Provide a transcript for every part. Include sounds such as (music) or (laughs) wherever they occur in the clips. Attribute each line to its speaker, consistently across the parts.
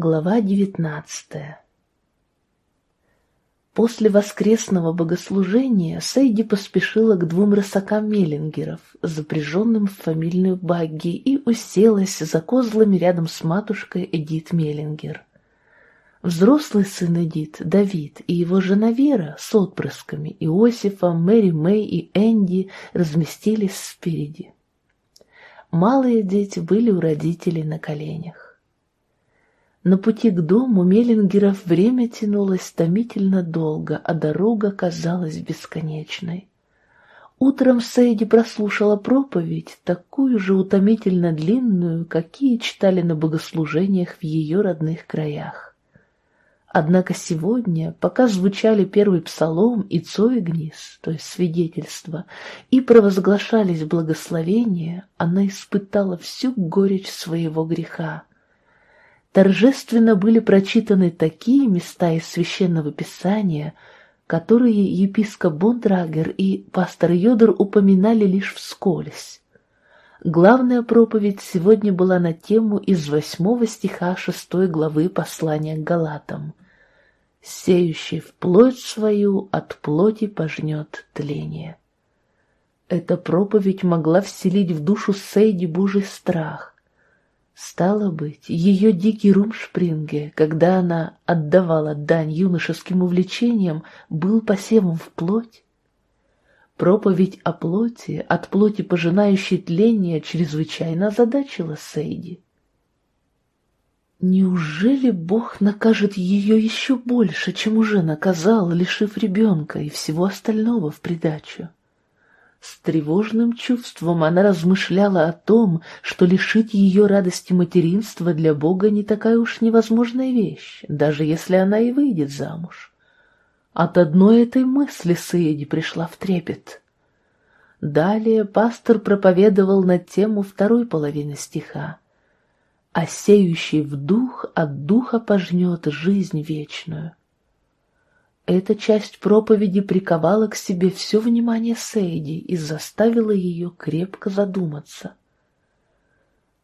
Speaker 1: Глава девятнадцатая После воскресного богослужения Сейди поспешила к двум рысакам Меллингеров, запряженным в фамильную багги, и уселась за козлами рядом с матушкой Эдит Меллингер. Взрослый сын Эдит, Давид, и его жена Вера с отпрысками Иосифом, Мэри Мэй и Энди разместились спереди. Малые дети были у родителей на коленях. На пути к дому Меллингеров время тянулось томительно долго, а дорога казалась бесконечной. Утром Сейди прослушала проповедь, такую же утомительно длинную, какие читали на богослужениях в ее родных краях. Однако сегодня, пока звучали первый псалом и цоигнис, то есть свидетельство, и провозглашались благословения, она испытала всю горечь своего греха торжественно были прочитаны такие места из Священного Писания, которые епископ Бондрагер и пастор Йодор упоминали лишь вскользь. Главная проповедь сегодня была на тему из восьмого стиха шестой главы послания к Галатам. «Сеющий в плоть свою от плоти пожнет тление». Эта проповедь могла вселить в душу Сейди Божий страх, Стало быть, ее дикий румшпринге, когда она отдавала дань юношеским увлечениям, был посевом в плоть? Проповедь о плоти, от плоти пожинающей тление, чрезвычайно озадачила Сейди. Неужели Бог накажет ее еще больше, чем уже наказал, лишив ребенка и всего остального в придачу? С тревожным чувством она размышляла о том, что лишить ее радости материнства для Бога не такая уж невозможная вещь, даже если она и выйдет замуж. От одной этой мысли Саиди пришла в трепет. Далее пастор проповедовал на тему второй половины стиха. «А сеющий в дух от духа пожнет жизнь вечную». Эта часть проповеди приковала к себе все внимание Сейди и заставила ее крепко задуматься.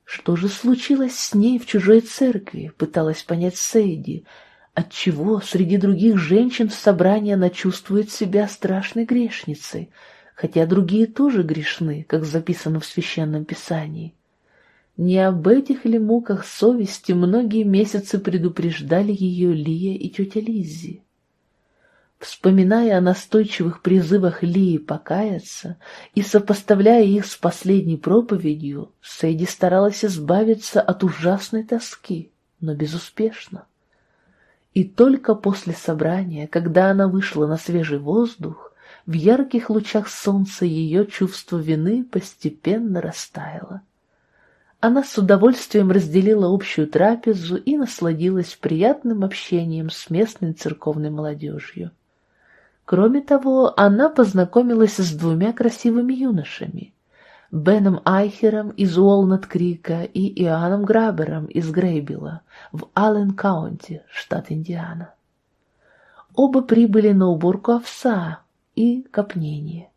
Speaker 1: Что же случилось с ней в чужой церкви, пыталась понять Сейди, отчего среди других женщин в собрании она чувствует себя страшной грешницей, хотя другие тоже грешны, как записано в Священном Писании. Не об этих ли муках совести многие месяцы предупреждали ее Лия и тетя Лиззи? Вспоминая о настойчивых призывах Лии покаяться и сопоставляя их с последней проповедью, Сэйди старалась избавиться от ужасной тоски, но безуспешно. И только после собрания, когда она вышла на свежий воздух, в ярких лучах солнца ее чувство вины постепенно растаяло. Она с удовольствием разделила общую трапезу и насладилась приятным общением с местной церковной молодежью. Кроме того, она познакомилась с двумя красивыми юношами – Беном Айхером из Уолнат-Крика и Иоанном Грабером из Грейбила в Аллен-Каунти, штат Индиана. Оба прибыли на уборку овса и копнение.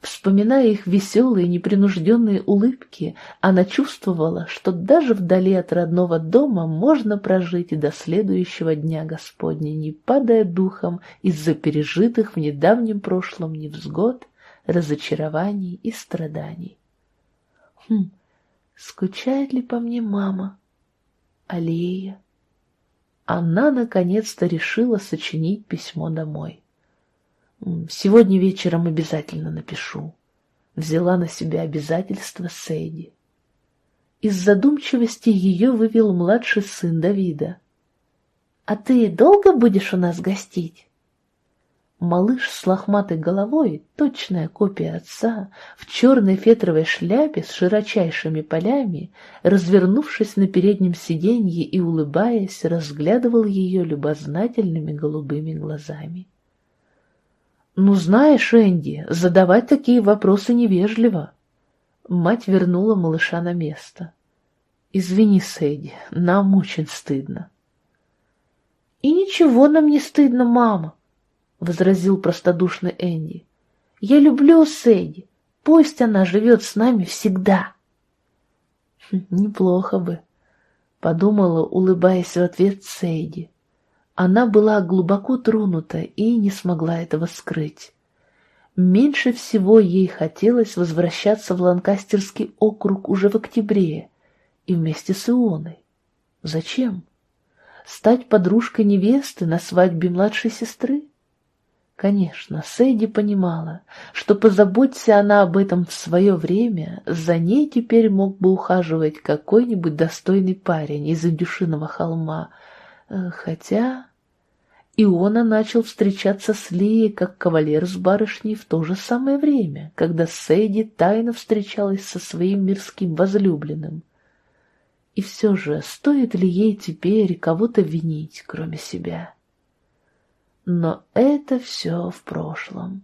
Speaker 1: Вспоминая их веселые, непринужденные улыбки, она чувствовала, что даже вдали от родного дома можно прожить и до следующего дня Господня, не падая духом из-за пережитых в недавнем прошлом невзгод, разочарований и страданий. Хм, скучает ли по мне мама? Аллея? Она наконец-то решила сочинить письмо домой. Сегодня вечером обязательно напишу. Взяла на себя обязательство Сейди. Из задумчивости ее вывел младший сын Давида. «А ты долго будешь у нас гостить?» Малыш с лохматой головой, точная копия отца, в черной фетровой шляпе с широчайшими полями, развернувшись на переднем сиденье и улыбаясь, разглядывал ее любознательными голубыми глазами. «Ну, знаешь, Энди, задавать такие вопросы невежливо». Мать вернула малыша на место. «Извини, Сэдди, нам очень стыдно». «И ничего нам не стыдно, мама», — возразил простодушный Энди. «Я люблю Сэдди, пусть она живет с нами всегда». «Неплохо бы», подумала, улыбаясь в ответ Сейди. Она была глубоко тронута и не смогла этого скрыть. Меньше всего ей хотелось возвращаться в Ланкастерский округ уже в октябре и вместе с Ионой. Зачем? Стать подружкой невесты на свадьбе младшей сестры? Конечно, Сэйди понимала, что позаботься она об этом в свое время, за ней теперь мог бы ухаживать какой-нибудь достойный парень из Индюшиного холма, э, хотя... Иона начал встречаться с Лией как кавалер с барышней в то же самое время, когда Сейди тайно встречалась со своим мирским возлюбленным. И все же, стоит ли ей теперь кого-то винить, кроме себя? Но это все в прошлом.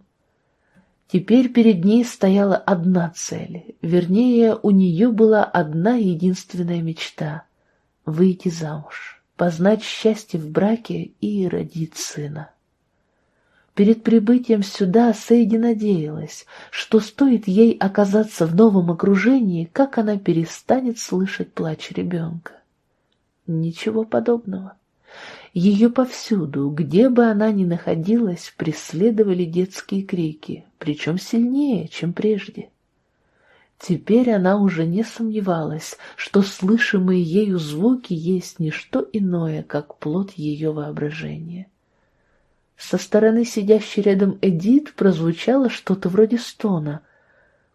Speaker 1: Теперь перед ней стояла одна цель, вернее, у нее была одна единственная мечта — выйти замуж познать счастье в браке и родить сына. Перед прибытием сюда Сейди надеялась, что стоит ей оказаться в новом окружении, как она перестанет слышать плач ребенка. Ничего подобного. Ее повсюду, где бы она ни находилась, преследовали детские крики, причем сильнее, чем прежде. Теперь она уже не сомневалась, что слышимые ею звуки есть не что иное, как плод ее воображения. Со стороны сидящей рядом Эдит прозвучало что-то вроде стона.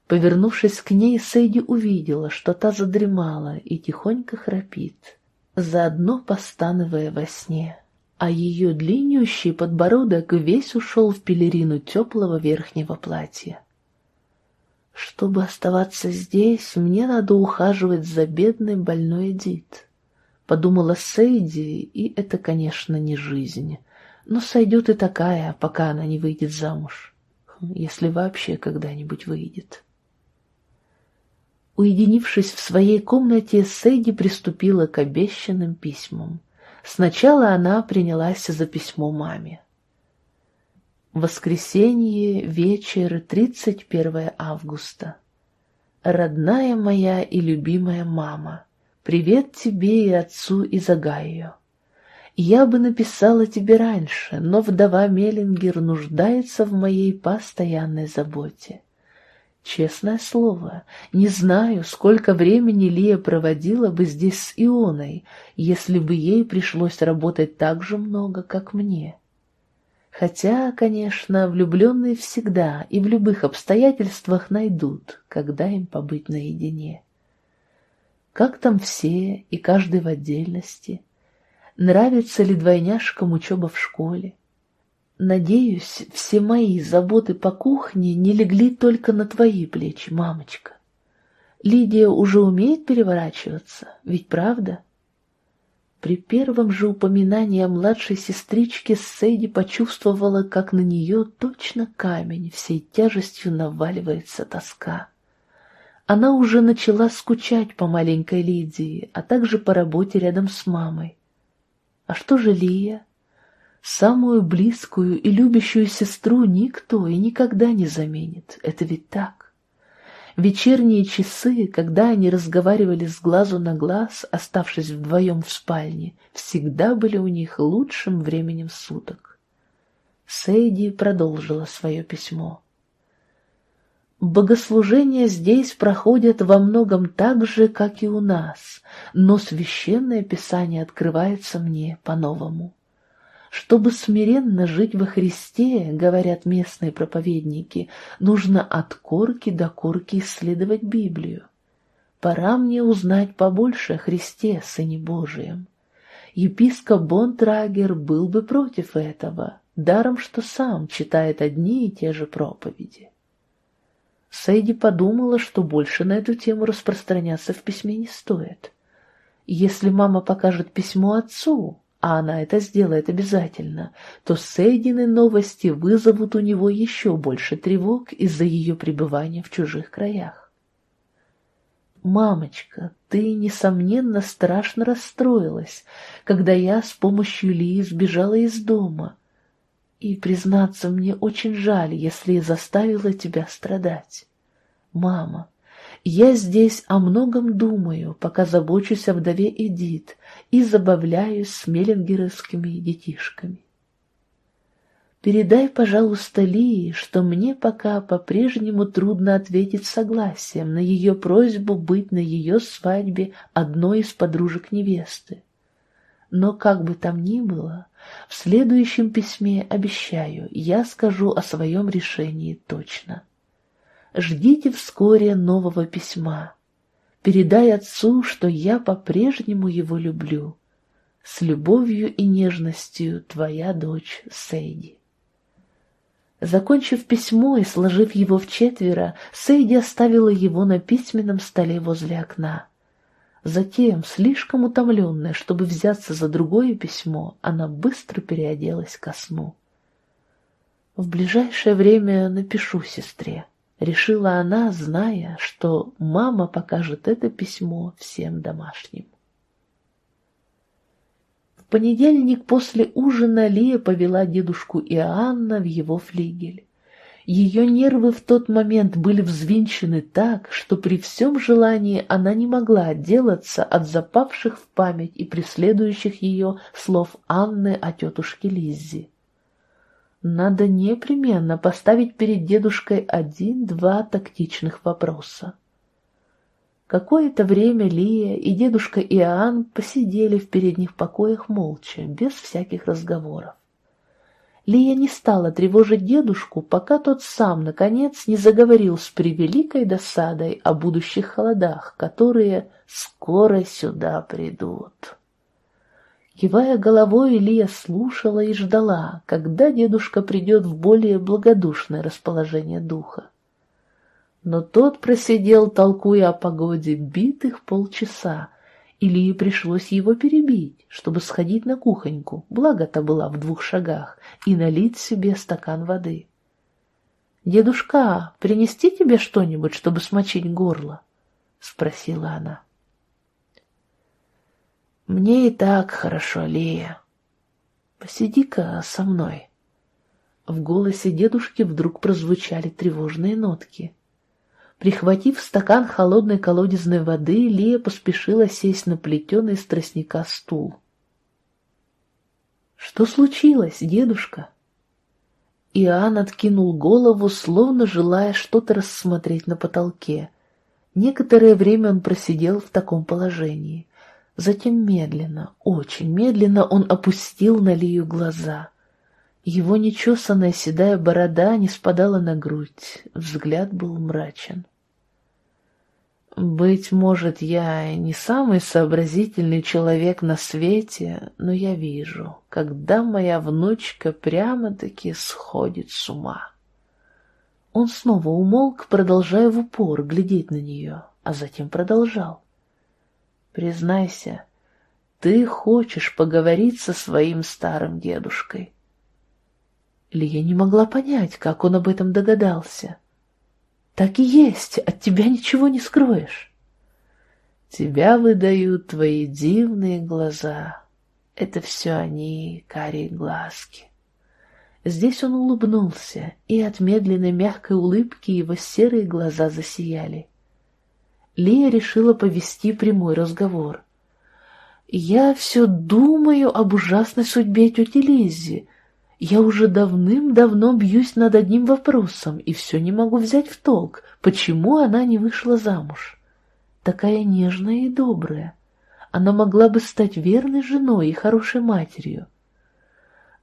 Speaker 1: Повернувшись к ней, Сейди увидела, что та задремала и тихонько храпит, заодно постановая во сне, а ее длиннющий подбородок весь ушел в пелерину теплого верхнего платья. Чтобы оставаться здесь, мне надо ухаживать за бедной больной Эдит. Подумала Сейди, и это, конечно, не жизнь. Но сойдет и такая, пока она не выйдет замуж. Если вообще когда-нибудь выйдет. Уединившись в своей комнате, Сейди приступила к обещанным письмам. Сначала она принялась за письмо маме. Воскресенье, вечер, 31 августа. Родная моя и любимая мама, привет тебе и отцу и Загаю. Я бы написала тебе раньше, но вдова Меллингер нуждается в моей постоянной заботе. Честное слово, не знаю, сколько времени Лия проводила бы здесь с Ионой, если бы ей пришлось работать так же много, как мне. Хотя, конечно, влюбленные всегда и в любых обстоятельствах найдут, когда им побыть наедине. Как там все и каждый в отдельности? Нравится ли двойняшкам учеба в школе? Надеюсь, все мои заботы по кухне не легли только на твои плечи, мамочка. Лидия уже умеет переворачиваться, ведь правда? — при первом же упоминании о младшей сестричке Сейди почувствовала, как на нее точно камень всей тяжестью наваливается тоска. Она уже начала скучать по маленькой Лидии, а также по работе рядом с мамой. А что же Лия? Самую близкую и любящую сестру никто и никогда не заменит. Это ведь так. Вечерние часы, когда они разговаривали с глазу на глаз, оставшись вдвоем в спальне, всегда были у них лучшим временем суток. Сейди продолжила свое письмо. Богослужения здесь проходят во многом так же, как и у нас, но священное писание открывается мне по-новому. Чтобы смиренно жить во Христе, говорят местные проповедники, нужно от корки до корки исследовать Библию. Пора мне узнать побольше о Христе, Сыне Божием. Епископ Бонтрагер был бы против этого, даром что сам читает одни и те же проповеди. Сэйди подумала, что больше на эту тему распространяться в письме не стоит. Если мама покажет письмо отцу, а она это сделает обязательно, то Сейдины новости вызовут у него еще больше тревог из-за ее пребывания в чужих краях. «Мамочка, ты, несомненно, страшно расстроилась, когда я с помощью Лии сбежала из дома. И, признаться, мне очень жаль, если заставила тебя страдать. Мама, Я здесь о многом думаю, пока забочусь о вдове Эдит и забавляюсь с меленгеровскими детишками. Передай, пожалуйста, Лии, что мне пока по-прежнему трудно ответить согласием на ее просьбу быть на ее свадьбе одной из подружек невесты. Но как бы там ни было, в следующем письме, обещаю, я скажу о своем решении точно. Ждите вскоре нового письма. Передай отцу, что я по-прежнему его люблю. С любовью и нежностью твоя дочь Сейди. Закончив письмо и сложив его в четверо, Сейди оставила его на письменном столе возле окна. Затем, слишком утомленная, чтобы взяться за другое письмо, она быстро переоделась ко сну. «В ближайшее время напишу сестре», — решила она, зная, что мама покажет это письмо всем домашним понедельник после ужина Лия повела дедушку Иоанна в его флигель. Ее нервы в тот момент были взвинчены так, что при всем желании она не могла отделаться от запавших в память и преследующих ее слов Анны о тетушке Лиззи. Надо непременно поставить перед дедушкой один-два тактичных вопроса. Какое-то время Лия и дедушка Иоанн посидели в передних покоях молча, без всяких разговоров. Лия не стала тревожить дедушку, пока тот сам, наконец, не заговорил с превеликой досадой о будущих холодах, которые скоро сюда придут. Кивая головой, Лия слушала и ждала, когда дедушка придет в более благодушное расположение духа но тот просидел, толкуя о погоде, битых полчаса, и Лии пришлось его перебить, чтобы сходить на кухоньку, благо-то была в двух шагах, и налить себе стакан воды. «Дедушка, принести тебе что-нибудь, чтобы смочить горло?» — спросила она. «Мне и так хорошо, Лия. Посиди-ка со мной». В голосе дедушки вдруг прозвучали тревожные нотки. Прихватив стакан холодной колодезной воды, Лия поспешила сесть на плетеный из тростника стул. «Что случилось, дедушка?» Иоанн откинул голову, словно желая что-то рассмотреть на потолке. Некоторое время он просидел в таком положении. Затем медленно, очень медленно он опустил на Лию глаза. Его нечесанная седая борода не спадала на грудь, взгляд был мрачен. Быть может, я не самый сообразительный человек на свете, но я вижу, когда моя внучка прямо-таки сходит с ума. Он снова умолк, продолжая в упор глядеть на нее, а затем продолжал. Признайся, ты хочешь поговорить со своим старым дедушкой. Лия не могла понять, как он об этом догадался. Так и есть, от тебя ничего не скроешь. Тебя выдают твои дивные глаза. Это все они, карие глазки. Здесь он улыбнулся, и от медленной мягкой улыбки его серые глаза засияли. Лия решила повести прямой разговор. «Я все думаю об ужасной судьбе тети Лиззи. Я уже давным-давно бьюсь над одним вопросом и все не могу взять в толк, почему она не вышла замуж. Такая нежная и добрая. Она могла бы стать верной женой и хорошей матерью.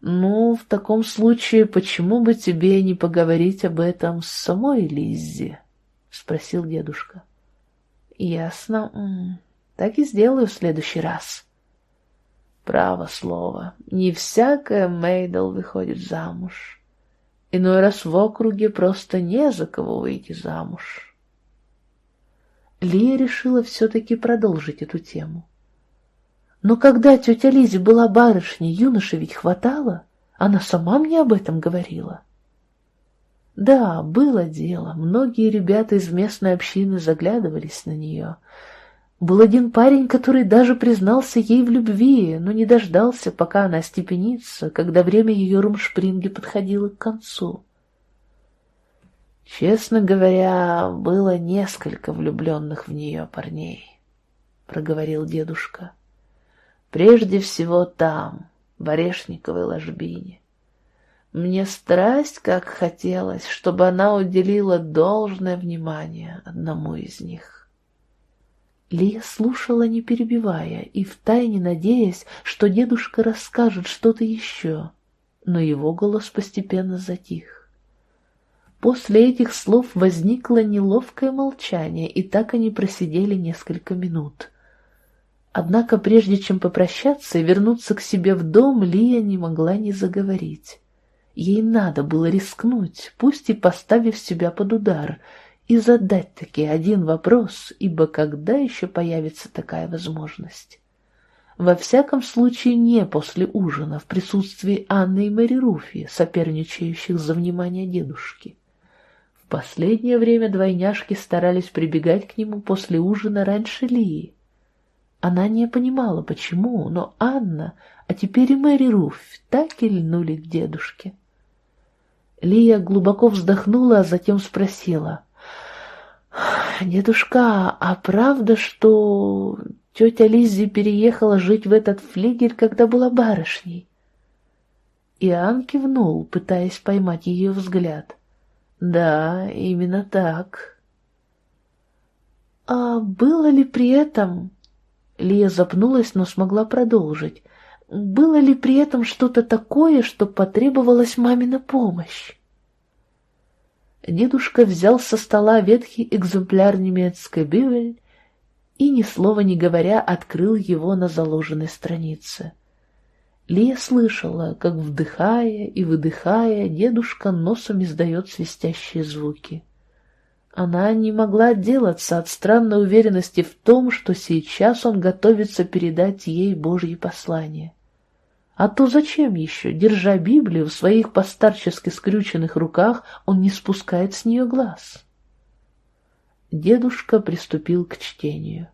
Speaker 1: «Ну, в таком случае, почему бы тебе не поговорить об этом с самой Лиззи?» — спросил дедушка. «Ясно. Так и сделаю в следующий раз». Право слово, не всякая Мейдл выходит замуж. Иной раз в округе просто не за кого выйти замуж. Лия решила все-таки продолжить эту тему. Но когда тетя Лизи была барышней, юноши ведь хватало. Она сама мне об этом говорила. Да, было дело. Многие ребята из местной общины заглядывались на нее — был один парень, который даже признался ей в любви, но не дождался, пока она остепенится, когда время ее румшпринги подходило к концу. Честно говоря, было несколько влюбленных в нее парней, — проговорил дедушка. Прежде всего там, в Орешниковой ложбине. Мне страсть как хотелось, чтобы она уделила должное внимание одному из них. Лия слушала, не перебивая, и втайне надеясь, что дедушка расскажет что-то еще, но его голос постепенно затих. После этих слов возникло неловкое молчание, и так они просидели несколько минут. Однако прежде чем попрощаться и вернуться к себе в дом, Лия не могла не заговорить. Ей надо было рискнуть, пусть и поставив себя под удар, и задать таки один вопрос, ибо когда еще появится такая возможность? Во всяком случае, не после ужина в присутствии Анны и Мэри Руфи, соперничающих за внимание дедушки. В последнее время двойняшки старались прибегать к нему после ужина раньше Лии. Она не понимала, почему, но Анна, а теперь и Мэри Руфь, так и льнули к дедушке. Лия глубоко вздохнула, а затем спросила. «Дедушка, а правда, что тетя Лиззи переехала жить в этот флигель, когда была барышней?» Иоанн кивнул, пытаясь поймать ее взгляд. «Да, именно так». «А было ли при этом...» Лия запнулась, но смогла продолжить. Было ли при этом что-то такое, что потребовалась мамина помощь? Дедушка взял со стола ветхий экземпляр немецкой Бивель и, ни слова не говоря, открыл его на заложенной странице. Лия слышала, как, вдыхая и выдыхая, дедушка носом издает свистящие звуки. Она не могла отделаться от странной уверенности в том, что сейчас он готовится передать ей Божье послание. А то зачем еще, держа Библию в своих постарчески скрюченных руках, он не спускает с нее глаз? Дедушка приступил к чтению.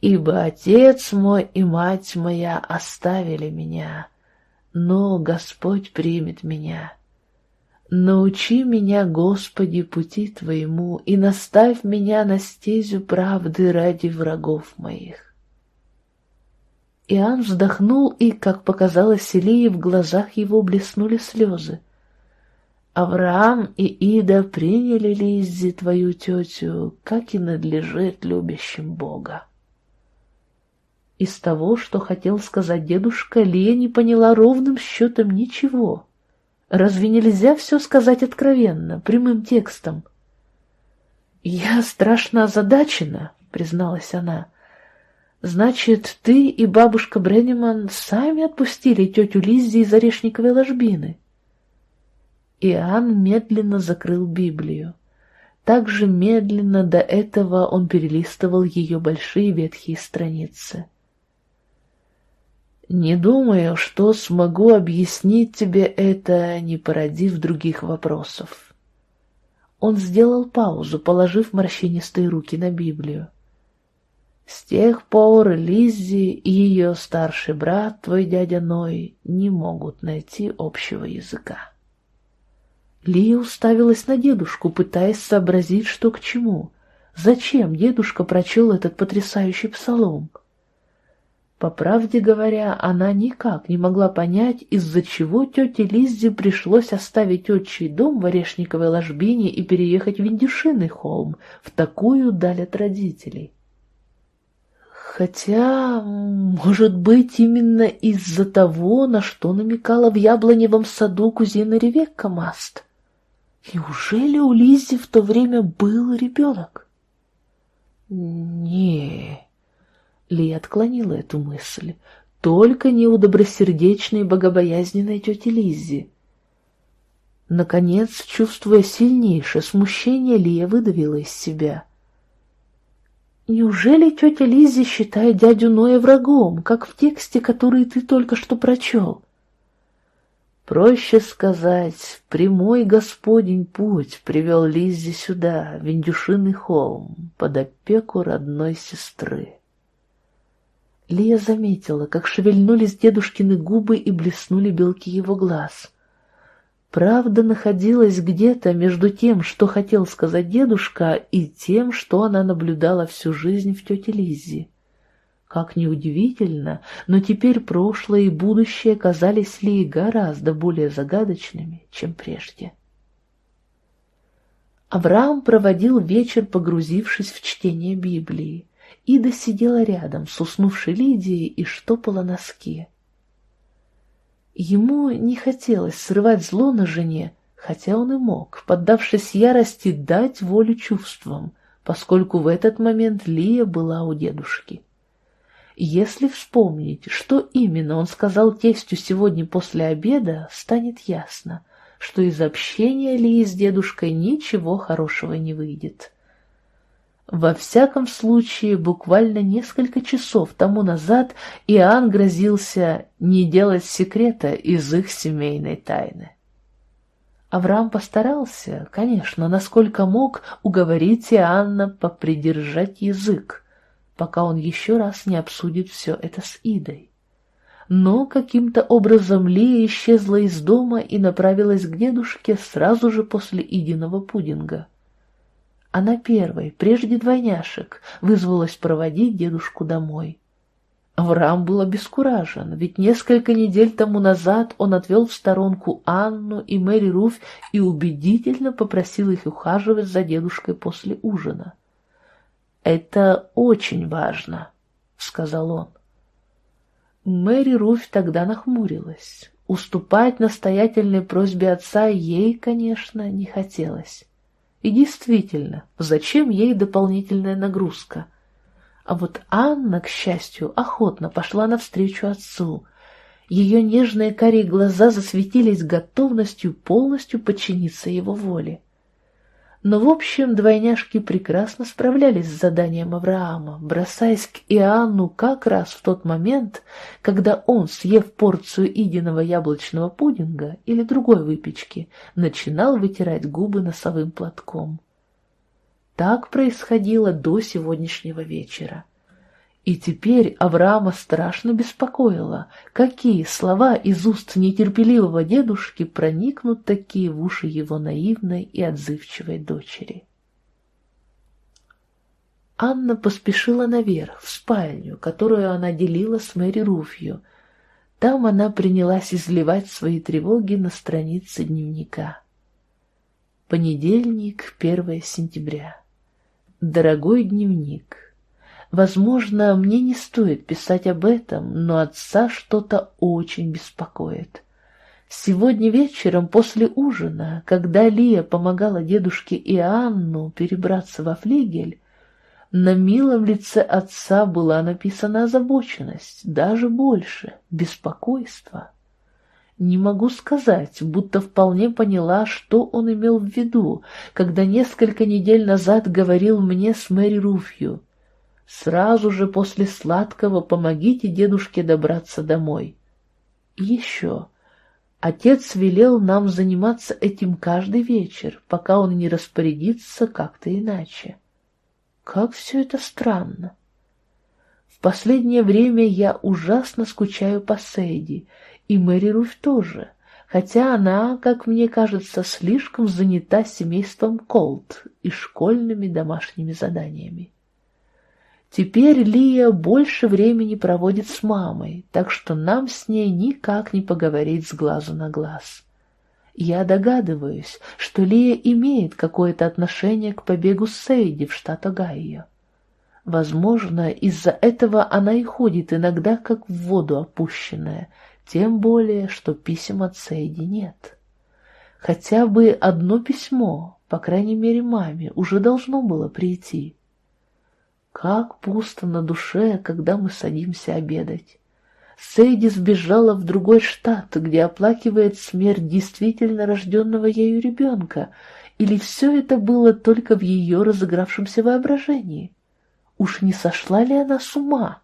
Speaker 1: «Ибо отец мой и мать моя оставили меня, но Господь примет меня. Научи меня, Господи, пути Твоему, и наставь меня на стезю правды ради врагов моих. Иоанн вздохнул, и, как показалось Илии, в глазах его блеснули слезы. «Авраам и Ида приняли Лиззи, твою тетю, как и надлежит любящим Бога». Из того, что хотел сказать дедушка, Лия не поняла ровным счетом ничего. Разве нельзя все сказать откровенно, прямым текстом? «Я страшно озадачена», — призналась она, — Значит, ты и бабушка Бренниман сами отпустили тетю Лиззи из орешниковой ложбины? Иоанн медленно закрыл Библию. Так же медленно до этого он перелистывал ее большие ветхие страницы. «Не думаю, что смогу объяснить тебе это, не породив других вопросов». Он сделал паузу, положив морщинистые руки на Библию. С тех пор Лиззи и ее старший брат, твой дядя Ной, не могут найти общего языка. Лия уставилась на дедушку, пытаясь сообразить, что к чему. Зачем дедушка прочел этот потрясающий псалом? По правде говоря, она никак не могла понять, из-за чего тете Лиззе пришлось оставить отчий дом в Орешниковой ложбине и переехать в Индюшиный холм, в такую даль от родителей. Хотя, может быть, именно из-за того, на что намекала в яблоневом саду кузина Ревекка Маст. Неужели у Лиззи в то время был ребенок? не Ли отклонила эту мысль. Только не у добросердечной богобоязненной тети Лиззи. Наконец, чувствуя сильнейшее смущение, Лия выдавила из себя — Неужели тетя Лиззи считает дядю Ноя врагом, как в тексте, который ты только что прочел? Проще сказать, прямой господень путь привел Лиззи сюда, в Индюшиный холм, под опеку родной сестры. Лия заметила, как шевельнулись дедушкины губы и блеснули белки его глаз. Правда находилась где-то между тем, что хотел сказать дедушка, и тем, что она наблюдала всю жизнь в тете Лиззе. Как неудивительно, но теперь прошлое и будущее казались Ли гораздо более загадочными, чем прежде. Авраам проводил вечер, погрузившись в чтение Библии. Ида сидела рядом с уснувшей Лидией и штопала носки. Ему не хотелось срывать зло на жене, хотя он и мог, поддавшись ярости, дать волю чувствам, поскольку в этот момент Лия была у дедушки. Если вспомнить, что именно он сказал тестю сегодня после обеда, станет ясно, что из общения Лии с дедушкой ничего хорошего не выйдет. Во всяком случае, буквально несколько часов тому назад Иоанн грозился не делать секрета из их семейной тайны. Авраам постарался, конечно, насколько мог, уговорить Иоанна попридержать язык, пока он еще раз не обсудит все это с Идой. Но каким-то образом Лия исчезла из дома и направилась к дедушке сразу же после Идиного пудинга. Она первой, прежде двойняшек, вызвалась проводить дедушку домой. Авраам был обескуражен, ведь несколько недель тому назад он отвел в сторонку Анну и Мэри Руф и убедительно попросил их ухаживать за дедушкой после ужина. «Это очень важно», — сказал он. Мэри Руф тогда нахмурилась. Уступать настоятельной просьбе отца ей, конечно, не хотелось. И действительно, зачем ей дополнительная нагрузка? А вот Анна, к счастью, охотно пошла навстречу отцу. Ее нежные карие глаза засветились готовностью полностью подчиниться его воле. Но, в общем, двойняшки прекрасно справлялись с заданием Авраама, бросаясь к Иоанну как раз в тот момент, когда он, съев порцию идиного яблочного пудинга или другой выпечки, начинал вытирать губы носовым платком. Так происходило до сегодняшнего вечера. И теперь Авраама страшно беспокоило, какие слова из уст нетерпеливого дедушки проникнут такие в уши его наивной и отзывчивой дочери. Анна поспешила наверх, в спальню, которую она делила с Мэри Руфью. Там она принялась изливать свои тревоги на странице дневника. Понедельник, 1 сентября. Дорогой дневник, Возможно, мне не стоит писать об этом, но отца что-то очень беспокоит. Сегодня вечером после ужина, когда Лия помогала дедушке Иоанну перебраться во флигель, на милом лице отца была написана озабоченность, даже больше, беспокойство. Не могу сказать, будто вполне поняла, что он имел в виду, когда несколько недель назад говорил мне с Мэри Руфью. Сразу же после сладкого помогите дедушке добраться домой. И еще. Отец велел нам заниматься этим каждый вечер, пока он не распорядится как-то иначе. Как все это странно. В последнее время я ужасно скучаю по Сейди, и Мэри Руф тоже, хотя она, как мне кажется, слишком занята семейством Колт и школьными домашними заданиями. Теперь Лия больше времени проводит с мамой, так что нам с ней никак не поговорить с глазу на глаз. Я догадываюсь, что Лия имеет какое-то отношение к побегу Сейди в штат Огайо. Возможно, из-за этого она и ходит иногда как в воду опущенная, тем более, что писем от Сейди нет. Хотя бы одно письмо, по крайней мере маме, уже должно было прийти. Как пусто на душе, когда мы садимся обедать. Сейди сбежала в другой штат, где оплакивает смерть действительно рожденного ею ребенка, или все это было только в ее разыгравшемся воображении? Уж не сошла ли она с ума?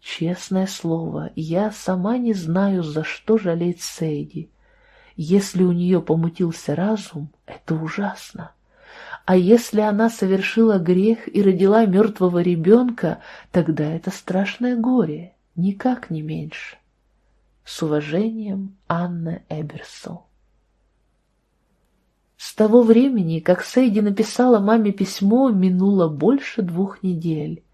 Speaker 1: Честное слово, я сама не знаю, за что жалеть Сейди. Если у нее помутился разум, это ужасно. А если она совершила грех и родила мертвого ребенка, тогда это страшное горе, никак не меньше. С уважением, Анна Эберсол. С того времени, как Сейди написала маме письмо, минуло больше двух недель.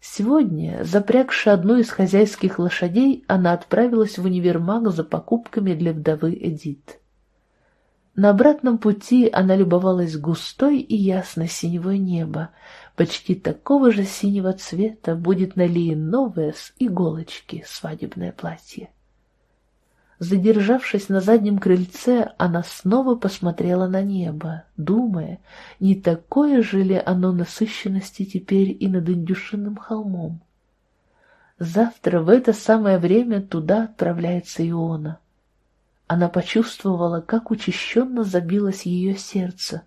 Speaker 1: Сегодня, запрягши одну из хозяйских лошадей, она отправилась в универмаг за покупками для вдовы Эдит. На обратном пути она любовалась густой и ясно синевое небо. Почти такого же синего цвета будет на Лии новое с иголочки свадебное платье. Задержавшись на заднем крыльце, она снова посмотрела на небо, думая, не такое же ли оно насыщенности теперь и над Индюшиным холмом. Завтра в это самое время туда отправляется Иона. Она почувствовала, как учащенно забилось ее сердце.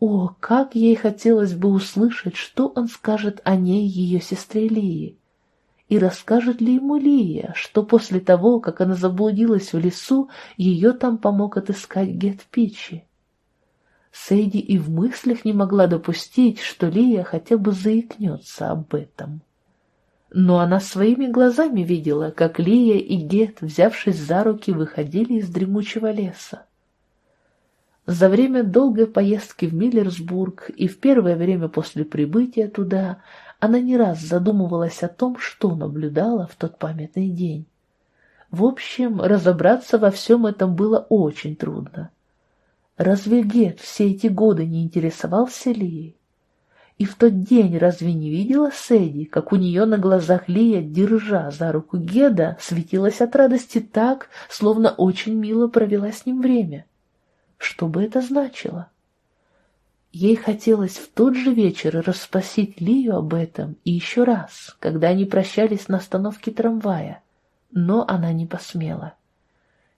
Speaker 1: О, как ей хотелось бы услышать, что он скажет о ней ее сестре Лии. И расскажет ли ему Лия, что после того, как она заблудилась в лесу, ее там помог отыскать Гет Пичи? Сейди и в мыслях не могла допустить, что Лия хотя бы заикнется об этом. Но она своими глазами видела, как Лия и Гет, взявшись за руки, выходили из дремучего леса. За время долгой поездки в Миллерсбург и в первое время после прибытия туда она не раз задумывалась о том, что наблюдала в тот памятный день. В общем, разобраться во всем этом было очень трудно. Разве Гет все эти годы не интересовался Лией? И в тот день разве не видела Сэдди, как у нее на глазах Лия, держа за руку Геда, светилась от радости так, словно очень мило провела с ним время? Что бы это значило? Ей хотелось в тот же вечер расспросить Лию об этом и еще раз, когда они прощались на остановке трамвая, но она не посмела.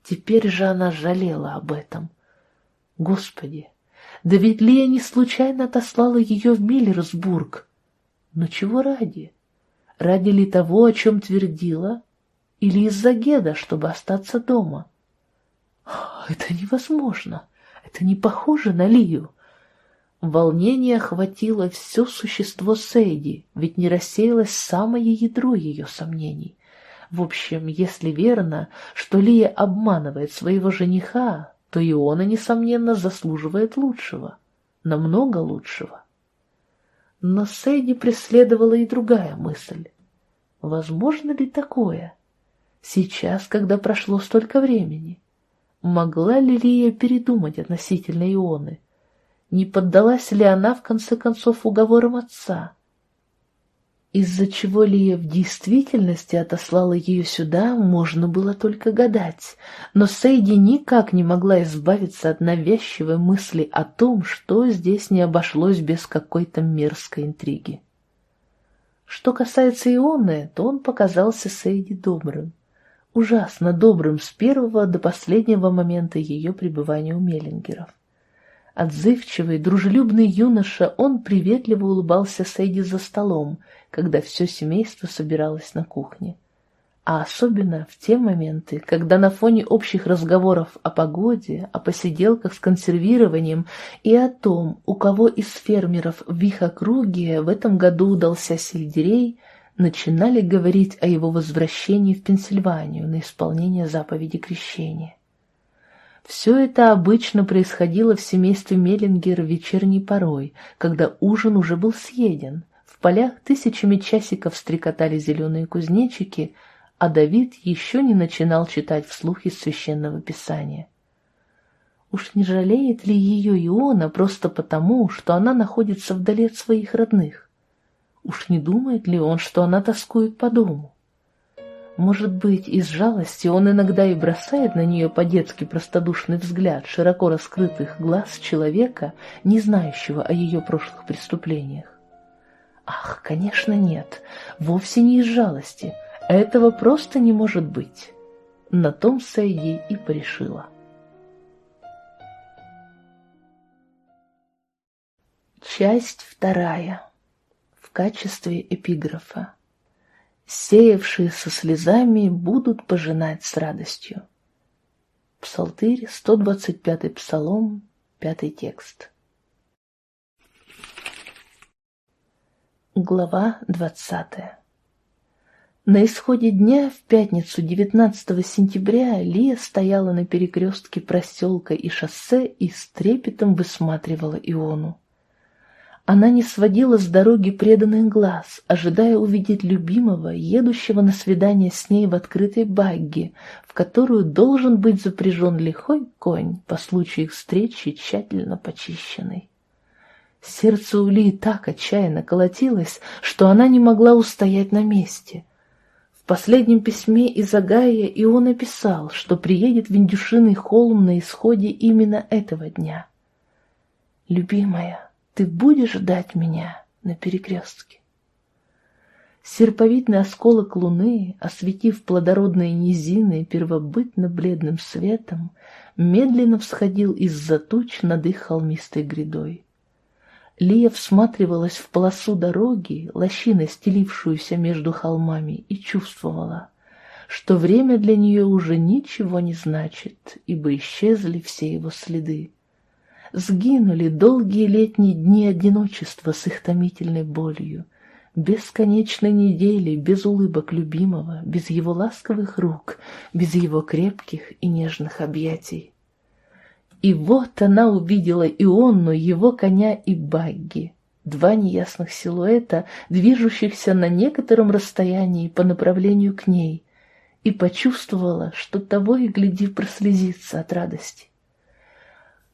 Speaker 1: Теперь же она жалела об этом. Господи, да ведь Лия не случайно отослала ее в Миллерсбург. Но чего ради? Ради ли того, о чем твердила? Или из-за Геда, чтобы остаться дома? Это невозможно. Это не похоже на Лию. Волнение охватило все существо Сейди, ведь не рассеялось самое ядро ее сомнений. В общем, если верно, что Лия обманывает своего жениха, то Иона, несомненно, заслуживает лучшего, намного лучшего. Но Сейди преследовала и другая мысль. Возможно ли такое? Сейчас, когда прошло столько времени, могла ли Лия передумать относительно Ионы? Не поддалась ли она, в конце концов, уговорам отца? Из-за чего Лия в действительности отослала ее сюда, можно было только гадать, но Сейди никак не могла избавиться от навязчивой мысли о том, что здесь не обошлось без какой-то мерзкой интриги. Что касается Ионы, то он показался Сейди добрым, ужасно добрым с первого до последнего момента ее пребывания у Меллингеров. Отзывчивый, дружелюбный юноша, он приветливо улыбался Сэйди за столом, когда все семейство собиралось на кухне. А особенно в те моменты, когда на фоне общих разговоров о погоде, о посиделках с консервированием и о том, у кого из фермеров в их округе в этом году удался сельдерей, начинали говорить о его возвращении в Пенсильванию на исполнение заповеди крещения. Все это обычно происходило в семействе Меллингер вечерней порой, когда ужин уже был съеден. В полях тысячами часиков стрекотали зеленые кузнечики, а Давид еще не начинал читать вслух из священного писания. Уж не жалеет ли ее Иона просто потому, что она находится вдали от своих родных? Уж не думает ли он, что она тоскует по дому? Может быть, из жалости он иногда и бросает на нее по-детски простодушный взгляд широко раскрытых глаз человека, не знающего о ее прошлых преступлениях. Ах, конечно, нет, вовсе не из жалости. Этого просто не может быть. На том Сэйди и порешила. Часть вторая. В качестве эпиграфа сеявшие со слезами будут пожинать с радостью. Псалтырь, 125 псалом, пятый текст. Глава двадцатая На исходе дня, в пятницу 19 сентября, Лия стояла на перекрестке проселка и шоссе и с трепетом высматривала Иону. Она не сводила с дороги преданных глаз, ожидая увидеть любимого, едущего на свидание с ней в открытой багги, в которую должен быть запряжен лихой конь по случаю их встречи, тщательно почищенный. Сердце у Ли так отчаянно колотилось, что она не могла устоять на месте. В последнем письме из Агая и он написал, что приедет в Индюшиный холм на исходе именно этого дня. «Любимая, ты будешь ждать меня на перекрестке?» Серповидный осколок луны, осветив плодородные низины первобытно-бледным светом, медленно всходил из-за туч над их холмистой грядой. Лия всматривалась в полосу дороги, лощиной стелившуюся между холмами, и чувствовала, что время для нее уже ничего не значит, ибо исчезли все его следы. Сгинули долгие летние дни одиночества с их томительной болью, бесконечной недели без улыбок любимого, без его ласковых рук, без его крепких и нежных объятий. И вот она увидела Ионну, его коня и Багги, два неясных силуэта, движущихся на некотором расстоянии по направлению к ней, и почувствовала, что того и гляди прослезится от радости.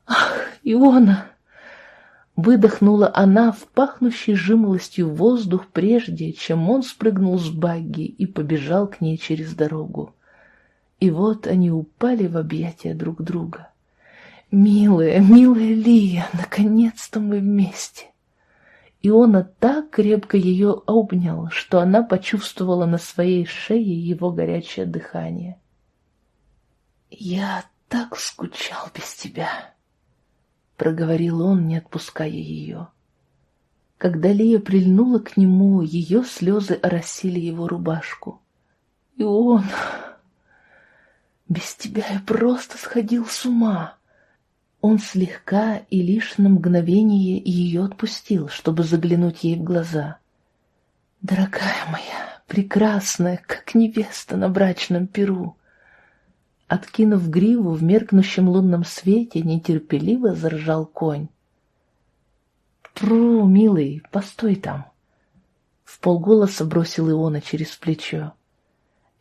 Speaker 1: «Ах, Иона!» Выдохнула она в пахнущий жимолостью воздух прежде, чем он спрыгнул с багги и побежал к ней через дорогу. И вот они упали в объятия друг друга. «Милая, милая Лия, наконец-то мы вместе!» И он так крепко ее обнял, что она почувствовала на своей шее его горячее дыхание. «Я так скучал без тебя!» — проговорил он, не отпуская ее. Когда Лия прильнула к нему, ее слезы оросили его рубашку. И он... (laughs) Без тебя я просто сходил с ума. Он слегка и лишь на мгновение ее отпустил, чтобы заглянуть ей в глаза. «Дорогая моя, прекрасная, как невеста на брачном перу!» Откинув гриву в меркнущем лунном свете, нетерпеливо заржал конь. «Пру, милый, постой там!» В полголоса бросил Иона через плечо.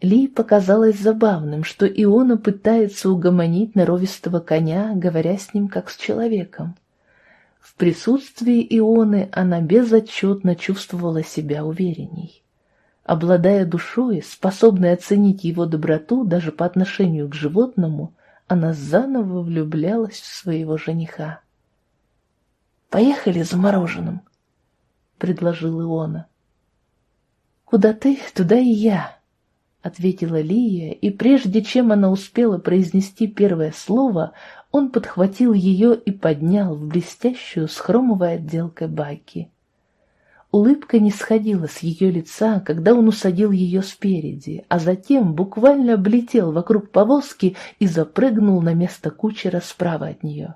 Speaker 1: Ли показалось забавным, что Иона пытается угомонить норовистого коня, говоря с ним как с человеком. В присутствии Ионы она безотчетно чувствовала себя уверенней. Обладая душой, способной оценить его доброту даже по отношению к животному, она заново влюблялась в своего жениха. «Поехали за мороженым», — предложил Иона. «Куда ты, туда и я», — ответила Лия, и прежде чем она успела произнести первое слово, он подхватил ее и поднял в блестящую с хромовой отделкой баки. Улыбка не сходила с ее лица, когда он усадил ее спереди, а затем буквально облетел вокруг повозки и запрыгнул на место кучера справа от нее.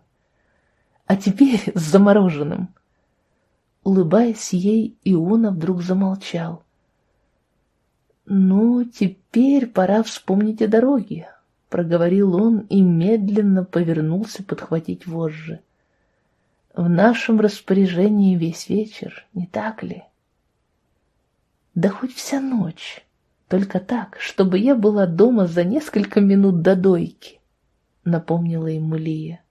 Speaker 1: А теперь с замороженным. Улыбаясь ей, Иона вдруг замолчал. «Ну, теперь пора вспомнить о дороге», — проговорил он и медленно повернулся подхватить вожжи в нашем распоряжении весь вечер, не так ли? Да хоть вся ночь, только так, чтобы я была дома за несколько минут до дойки, напомнила ему Лия.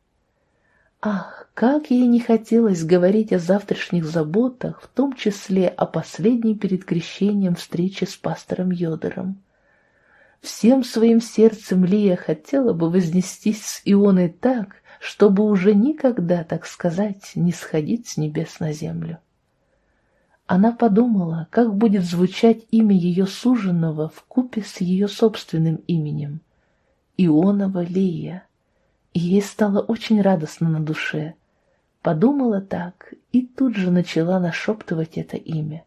Speaker 1: Ах, как ей не хотелось говорить о завтрашних заботах, в том числе о последней перед крещением встрече с пастором Йодором. Всем своим сердцем Лия хотела бы вознестись с Ионой так, чтобы уже никогда, так сказать, не сходить с небес на землю. Она подумала, как будет звучать имя ее суженого в купе с ее собственным именем — Ионова Лия. И ей стало очень радостно на душе. Подумала так и тут же начала нашептывать это имя.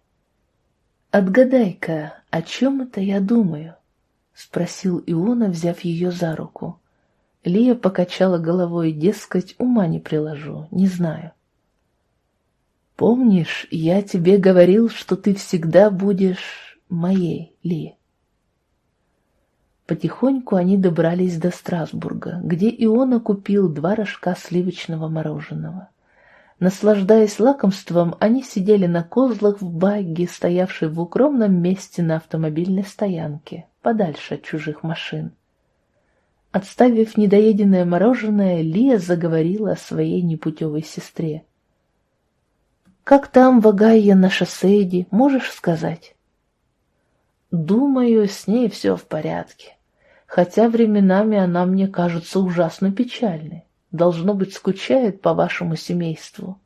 Speaker 1: «Отгадай-ка, о чем это я думаю?» — спросил Иона, взяв ее за руку. Лия покачала головой, дескать, ума не приложу, не знаю. «Помнишь, я тебе говорил, что ты всегда будешь моей, Ли?» Потихоньку они добрались до Страсбурга, где Иона купил два рожка сливочного мороженого. Наслаждаясь лакомством, они сидели на козлах в багге, стоявшей в укромном месте на автомобильной стоянке, подальше от чужих машин. Отставив недоеденное мороженое, Лия заговорила о своей непутевой сестре. «Как там, Вагайя, наша Сейди, можешь сказать?» «Думаю, с ней все в порядке хотя временами она мне кажется ужасно печальной. Должно быть, скучает по вашему семейству.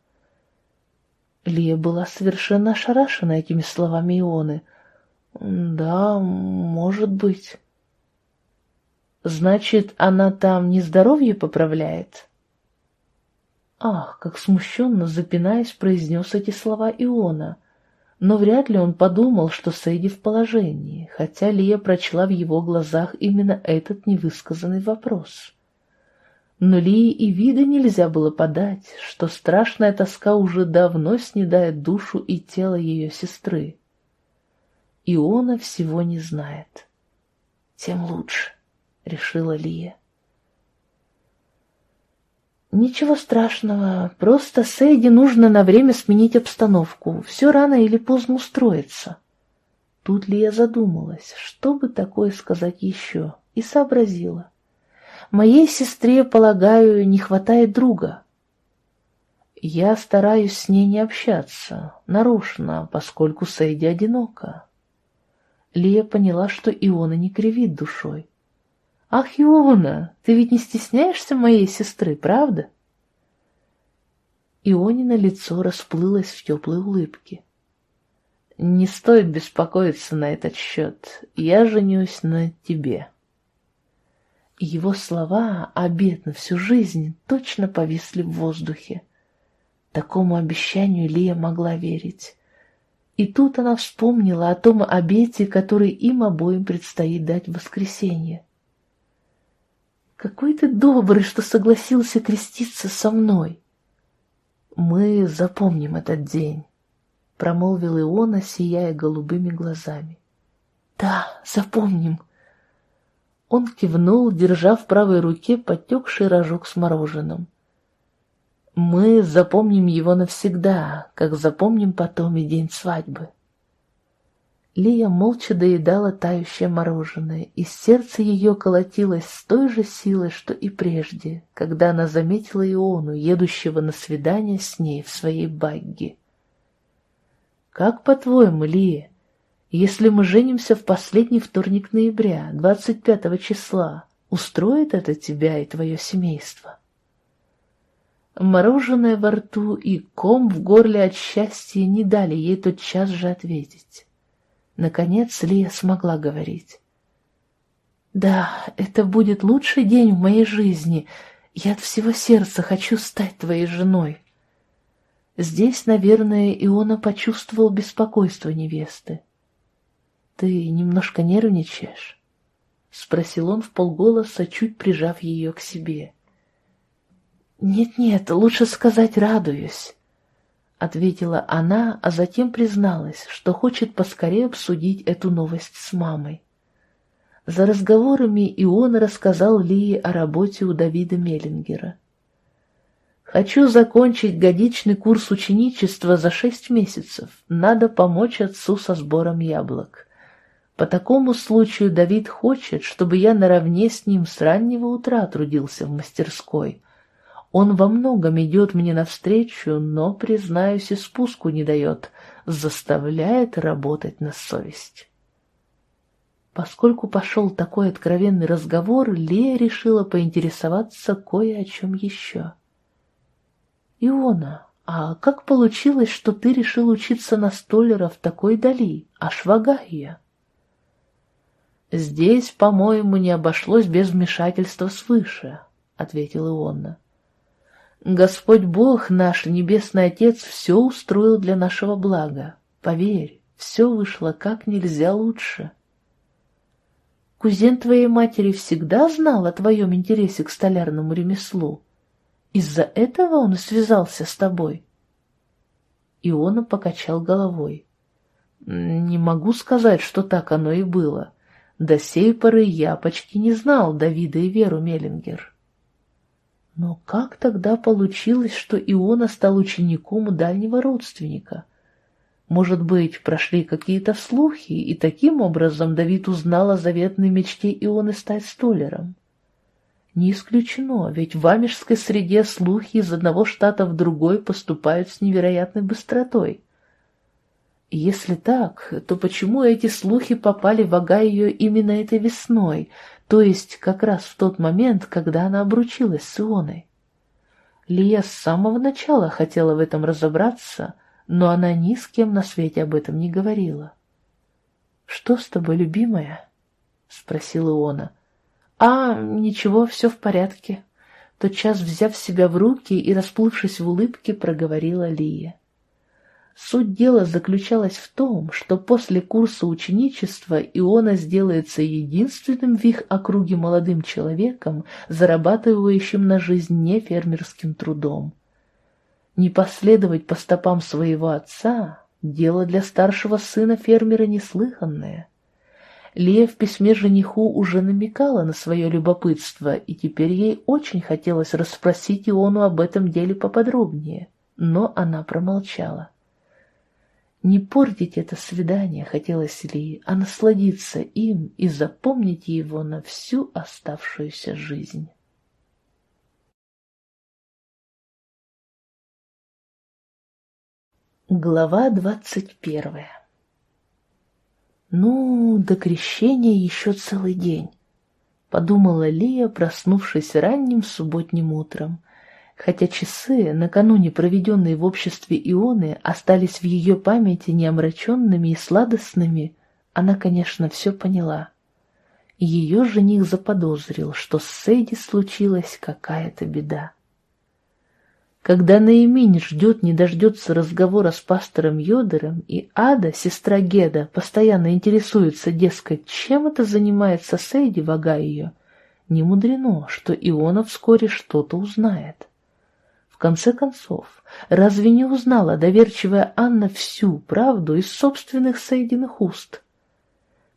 Speaker 1: Лия была совершенно ошарашена этими словами Ионы. Да, может быть. Значит, она там нездоровье поправляет? Ах, как смущенно, запинаясь, произнес эти слова Иона но вряд ли он подумал, что Сэйди в положении, хотя Лия прочла в его глазах именно этот невысказанный вопрос. Но Лии и вида нельзя было подать, что страшная тоска уже давно снедает душу и тело ее сестры. Иона всего не знает. Тем лучше, — решила Лия. «Ничего страшного, просто Сейди нужно на время сменить обстановку, все рано или поздно устроится». Тут ли я задумалась, что бы такое сказать еще, и сообразила. Моей сестре, полагаю, не хватает друга. Я стараюсь с ней не общаться, нарочно, поскольку Сейди одинока. Лия поняла, что Иона не кривит душой. «Ах, Иона, ты ведь не стесняешься моей сестры, правда?» Ионина лицо расплылось в теплой улыбке. «Не стоит беспокоиться на этот счет. Я женюсь на тебе». Его слова, обет на всю жизнь, точно повисли в воздухе. Такому обещанию Лия могла верить. И тут она вспомнила о том обете, который им обоим предстоит дать в воскресенье. Какой ты добрый, что согласился креститься со мной. Мы запомним этот день, промолвил Иона, сияя голубыми глазами. Да, запомним. Он кивнул, держа в правой руке потекший рожок с мороженым. Мы запомним его навсегда, как запомним потом и день свадьбы. Лия молча доедала тающее мороженое, и сердце ее колотилось с той же силой, что и прежде, когда она заметила Иону, едущего на свидание с ней в своей багги. «Как по-твоему, Лия, если мы женимся в последний вторник ноября, 25 числа, устроит это тебя и твое семейство?» Мороженое во рту и ком в горле от счастья не дали ей тот час же ответить. Наконец Лия смогла говорить. «Да, это будет лучший день в моей жизни. Я от всего сердца хочу стать твоей женой». Здесь, наверное, Иона почувствовал беспокойство невесты. «Ты немножко нервничаешь?» — спросил он в полголоса, чуть прижав ее к себе. «Нет-нет, лучше сказать «радуюсь». — ответила она, а затем призналась, что хочет поскорее обсудить эту новость с мамой. За разговорами Ион рассказал Лии о работе у Давида Меллингера. «Хочу закончить годичный курс ученичества за шесть месяцев. Надо помочь отцу со сбором яблок. По такому случаю Давид хочет, чтобы я наравне с ним с раннего утра трудился в мастерской, он во многом идет мне навстречу, но, признаюсь, и спуску не дает, заставляет работать на совесть. Поскольку пошел такой откровенный разговор, Лея решила поинтересоваться кое о чем еще. «Иона, а как получилось, что ты решил учиться на столера в такой дали, аж в Агае?» «Здесь, по-моему, не обошлось без вмешательства свыше», — ответил Ионна. Господь Бог, наш Небесный Отец, все устроил для нашего блага. Поверь, все вышло как нельзя лучше. Кузен твоей матери всегда знал о твоем интересе к столярному ремеслу. Из-за этого он связался с тобой. Иона покачал головой. Не могу сказать, что так оно и было. До сей поры я почти не знал Давида и Веру Меллингер. Но как тогда получилось, что Иона стал учеником дальнего родственника? Может быть, прошли какие-то слухи, и таким образом Давид узнал о заветной мечте Ионы стать столером? Не исключено, ведь в амежской среде слухи из одного штата в другой поступают с невероятной быстротой. Если так, то почему эти слухи попали в Агаю именно этой весной, то есть как раз в тот момент, когда она обручилась с Ионой? Лия с самого начала хотела в этом разобраться, но она ни с кем на свете об этом не говорила. «Что с тобой, любимая?» — спросила Иона. «А, ничего, все в порядке», — тотчас взяв себя в руки и расплывшись в улыбке, проговорила Лия. Суть дела заключалась в том, что после курса ученичества Иона сделается единственным в их округе молодым человеком, зарабатывающим на жизнь не фермерским трудом. Не последовать по стопам своего отца – дело для старшего сына фермера неслыханное. Лия в письме жениху уже намекала на свое любопытство, и теперь ей очень хотелось расспросить Иону об этом деле поподробнее, но она промолчала. Не портить это свидание хотелось ли, а насладиться им и запомнить его на всю оставшуюся жизнь. Глава двадцать первая «Ну, до крещения еще целый день», — подумала Лия, проснувшись ранним субботним утром хотя часы, накануне проведенные в обществе Ионы, остались в ее памяти неомраченными и сладостными, она, конечно, все поняла. Ее жених заподозрил, что с Сейди случилась какая-то беда. Когда Наиминь ждет не дождется разговора с пастором Йодером, и Ада, сестра Геда, постоянно интересуется, дескать, чем это занимается Сейди, вага ее, не мудрено, что Иона вскоре что-то узнает. В конце концов, разве не узнала доверчивая Анна всю правду из собственных Сейдиных уст?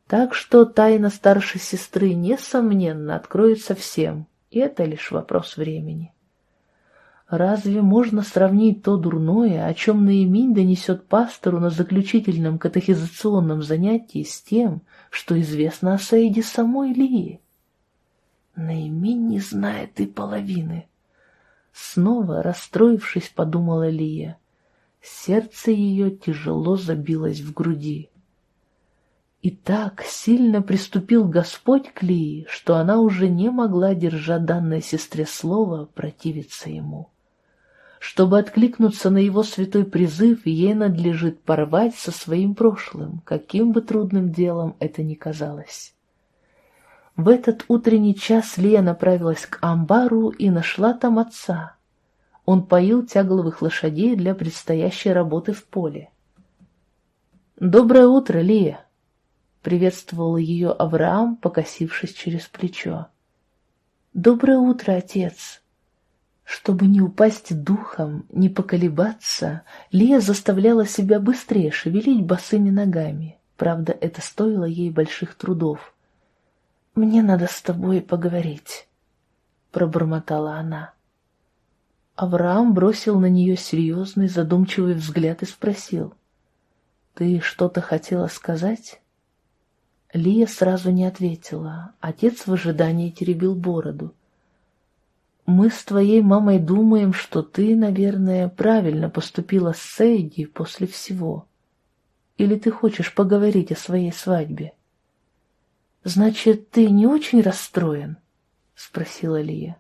Speaker 1: Так что тайна старшей сестры, несомненно, откроется всем, и это лишь вопрос времени. Разве можно сравнить то дурное, о чем Наиминь донесет пастору на заключительном катехизационном занятии, с тем, что известно о Саиде самой Лии? Наиминь не знает и половины. Снова, расстроившись, подумала Лия. Сердце ее тяжело забилось в груди. И так сильно приступил Господь к Лии, что она уже не могла, держа данное сестре слово, противиться ему. Чтобы откликнуться на его святой призыв, ей надлежит порвать со своим прошлым, каким бы трудным делом это ни казалось. В этот утренний час Лия направилась к амбару и нашла там отца. Он поил тягловых лошадей для предстоящей работы в поле. «Доброе утро, Лия!» — приветствовал ее Авраам, покосившись через плечо. «Доброе утро, отец!» Чтобы не упасть духом, не поколебаться, Лия заставляла себя быстрее шевелить босыми ногами. Правда, это стоило ей больших трудов. «Мне надо с тобой поговорить», — пробормотала она. Авраам бросил на нее серьезный, задумчивый взгляд и спросил. «Ты что-то хотела сказать?» Лия сразу не ответила. Отец в ожидании теребил бороду. «Мы с твоей мамой думаем, что ты, наверное, правильно поступила с Сейди после всего. Или ты хочешь поговорить о своей свадьбе?» «Значит, ты не очень расстроен?» — спросила Лия.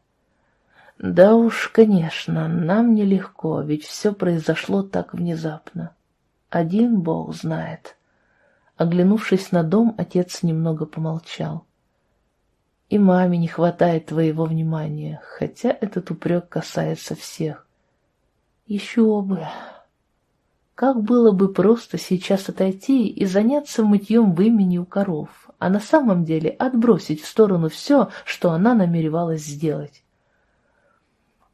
Speaker 1: «Да уж, конечно, нам нелегко, ведь все произошло так внезапно. Один Бог знает». Оглянувшись на дом, отец немного помолчал. «И маме не хватает твоего внимания, хотя этот упрек касается всех. Еще бы!» Как было бы просто сейчас отойти и заняться мытьем в имени у коров, а на самом деле отбросить в сторону все, что она намеревалась сделать.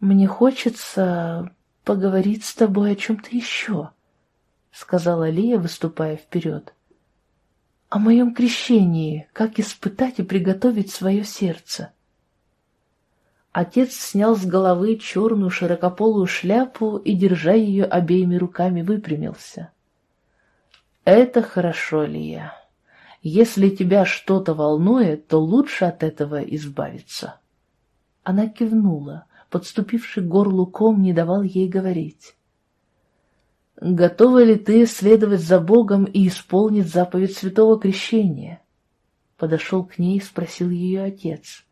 Speaker 1: «Мне хочется поговорить с тобой о чем-то еще», — сказала Лия, выступая вперед. о моем крещении, как испытать и приготовить свое сердце. Отец снял с головы черную широкополую шляпу и, держа ее обеими руками, выпрямился. «Это хорошо, Лия. Если тебя что-то волнует, то лучше от этого избавиться». Она кивнула. Подступивший к горлу ком не давал ей говорить. «Готова ли ты следовать за Богом и исполнить заповедь святого крещения?» Подошел к ней и спросил ее отец.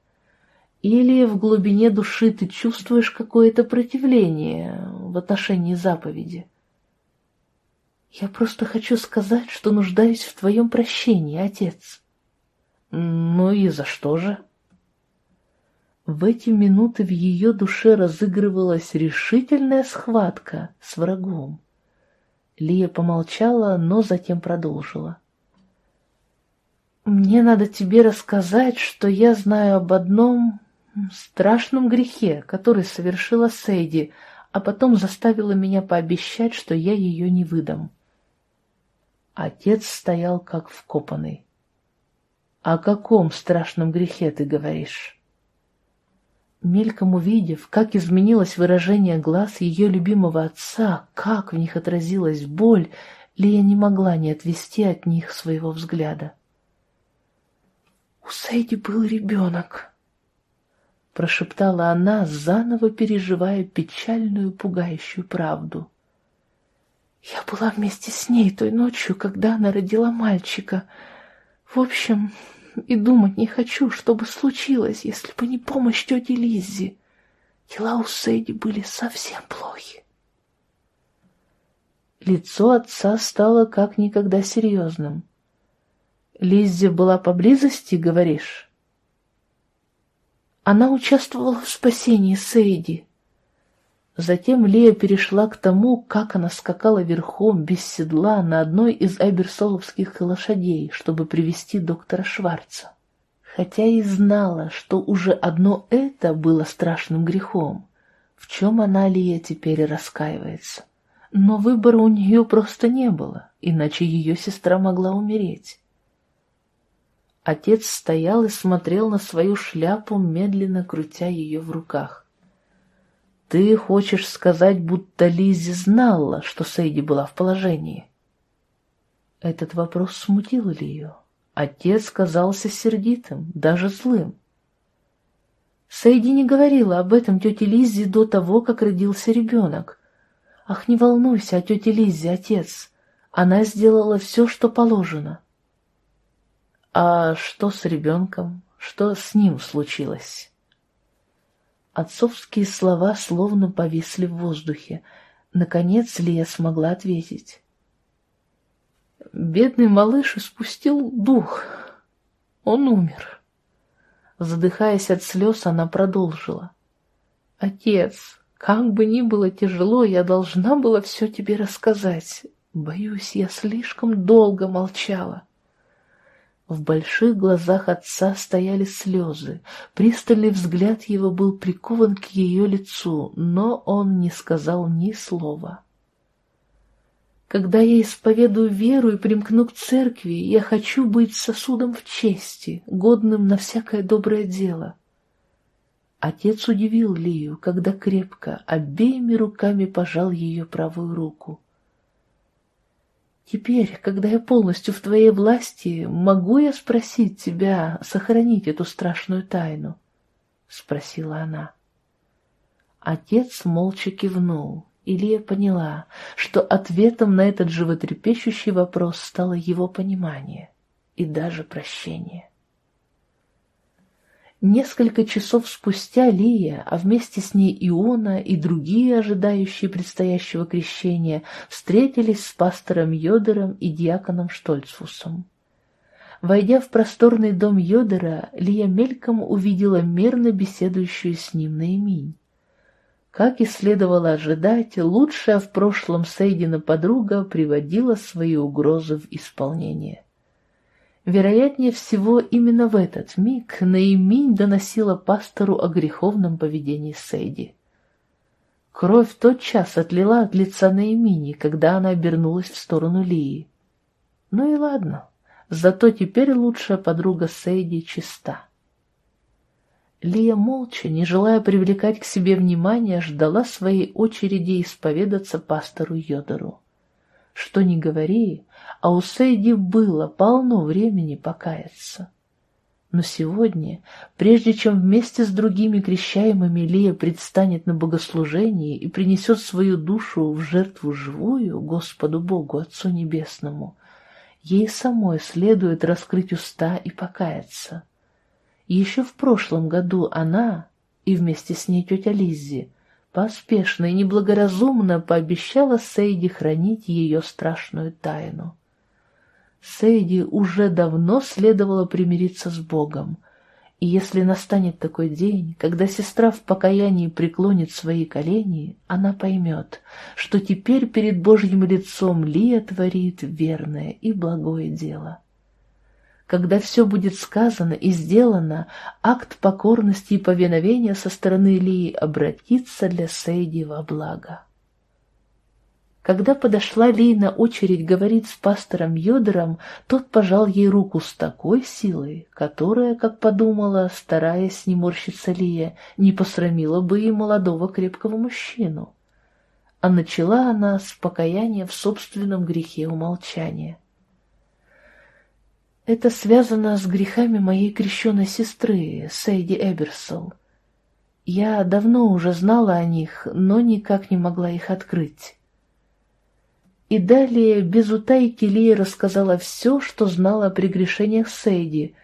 Speaker 1: «Или в глубине души ты чувствуешь какое-то противление в отношении заповеди?» «Я просто хочу сказать, что нуждаюсь в твоем прощении, отец». «Ну и за что же?» В эти минуты в ее душе разыгрывалась решительная схватка с врагом. Лия помолчала, но затем продолжила. «Мне надо тебе рассказать, что я знаю об одном страшном грехе, который совершила Сейди, а потом заставила меня пообещать, что я ее не выдам». Отец стоял как вкопанный. «О каком страшном грехе ты говоришь?» Мельком увидев, как изменилось выражение глаз ее любимого отца, как в них отразилась боль, Лия не могла не отвести от них своего взгляда. «У Сейди был ребенок», — прошептала она, заново переживая печальную, пугающую правду. «Я была вместе с ней той ночью, когда она родила мальчика. В общем, и думать не хочу, что бы случилось, если бы не помощь тети Лиззи. Дела у Сэйди были совсем плохи. Лицо отца стало как никогда серьезным. Лиззи была поблизости, говоришь? Она участвовала в спасении Сейди. Затем Лея перешла к тому, как она скакала верхом, без седла, на одной из айберсоловских лошадей, чтобы привести доктора Шварца. Хотя и знала, что уже одно это было страшным грехом, в чем она, Лия, теперь раскаивается. Но выбора у нее просто не было, иначе ее сестра могла умереть. Отец стоял и смотрел на свою шляпу, медленно крутя ее в руках. Ты хочешь сказать, будто Лиззи знала, что Сейди была в положении? Этот вопрос смутил ее. Отец казался сердитым, даже злым. Сейди не говорила об этом тете Лиззи до того, как родился ребенок. Ах, не волнуйся о тете Лиззи, отец. Она сделала все, что положено. А что с ребенком? Что с ним случилось? Отцовские слова словно повисли в воздухе. Наконец Лия смогла ответить. Бедный малыш испустил дух. Он умер. Задыхаясь от слез, она продолжила. «Отец, как бы ни было тяжело, я должна была все тебе рассказать. Боюсь, я слишком долго молчала». В больших глазах отца стояли слезы. Пристальный взгляд его был прикован к ее лицу, но он не сказал ни слова. Когда я исповедую веру и примкну к церкви, я хочу быть сосудом в чести, годным на всякое доброе дело. Отец удивил Лию, когда крепко обеими руками пожал ее правую руку. Теперь, когда я полностью в твоей власти, могу я спросить тебя сохранить эту страшную тайну? — спросила она. Отец молча кивнул. Илья поняла, что ответом на этот животрепещущий вопрос стало его понимание и даже прощение. Несколько часов спустя Лия, а вместе с ней Иона и другие ожидающие предстоящего крещения, встретились с пастором Йодером и диаконом Штольцфусом. Войдя в просторный дом Йодера, Лия мельком увидела мирно беседующую с ним Наиминь. Как и следовало ожидать, лучшая в прошлом Сейдина подруга приводила свои угрозы в исполнение. Вероятнее всего, именно в этот миг Наиминь доносила пастору о греховном поведении Сейди. Кровь тотчас отлила от лица Наимини, когда она обернулась в сторону Лии. Ну и ладно, Зато теперь лучшая подруга Сейди чиста. Лия молча, не желая привлекать к себе внимания, ждала своей очереди исповедаться пастору Йодору. Что ни говори, а у Сейди было полно времени покаяться. Но сегодня, прежде чем вместе с другими крещаемыми Лия предстанет на богослужении и принесет свою душу в жертву живую Господу Богу Отцу Небесному, ей самой следует раскрыть уста и покаяться. Еще в прошлом году она, и вместе с ней тетя Лиззи, поспешно и неблагоразумно пообещала Сейди хранить ее страшную тайну. Сейди уже давно следовало примириться с Богом, и если настанет такой день, когда сестра в покаянии преклонит свои колени, она поймет, что теперь перед Божьим лицом Лия творит верное и благое дело. Когда все будет сказано и сделано, акт покорности и повиновения со стороны Лии обратится для Сейди во благо. Когда подошла Ли на очередь говорить с пастором Йодером, тот пожал ей руку с такой силой, которая, как подумала, стараясь не морщиться Лия, не посрамила бы и молодого крепкого мужчину. А начала она с покаяния в собственном грехе умолчания. Это связано с грехами моей крещенной сестры, Сейди Эберсол. Я давно уже знала о них, но никак не могла их открыть. И далее без утайки Лия рассказала все, что знала о прегрешениях Сейди,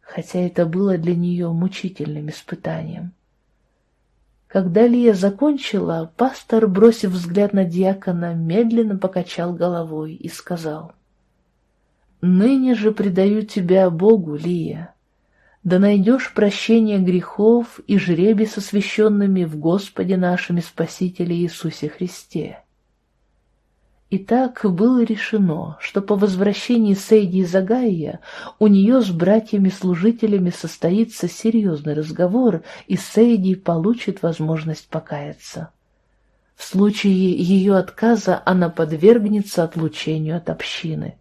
Speaker 1: хотя это было для нее мучительным испытанием. Когда Лия закончила, пастор, бросив взгляд на диакона, медленно покачал головой и сказал — Ныне же предаю тебя Богу, Лия. Да найдешь прощение грехов и жребий с освященными в Господе нашем Спасителе Иисусе Христе. Итак, было решено, что по возвращении Сейди из Агая у нее с братьями-служителями состоится серьезный разговор, и Сейди получит возможность покаяться. В случае ее отказа она подвергнется отлучению от общины.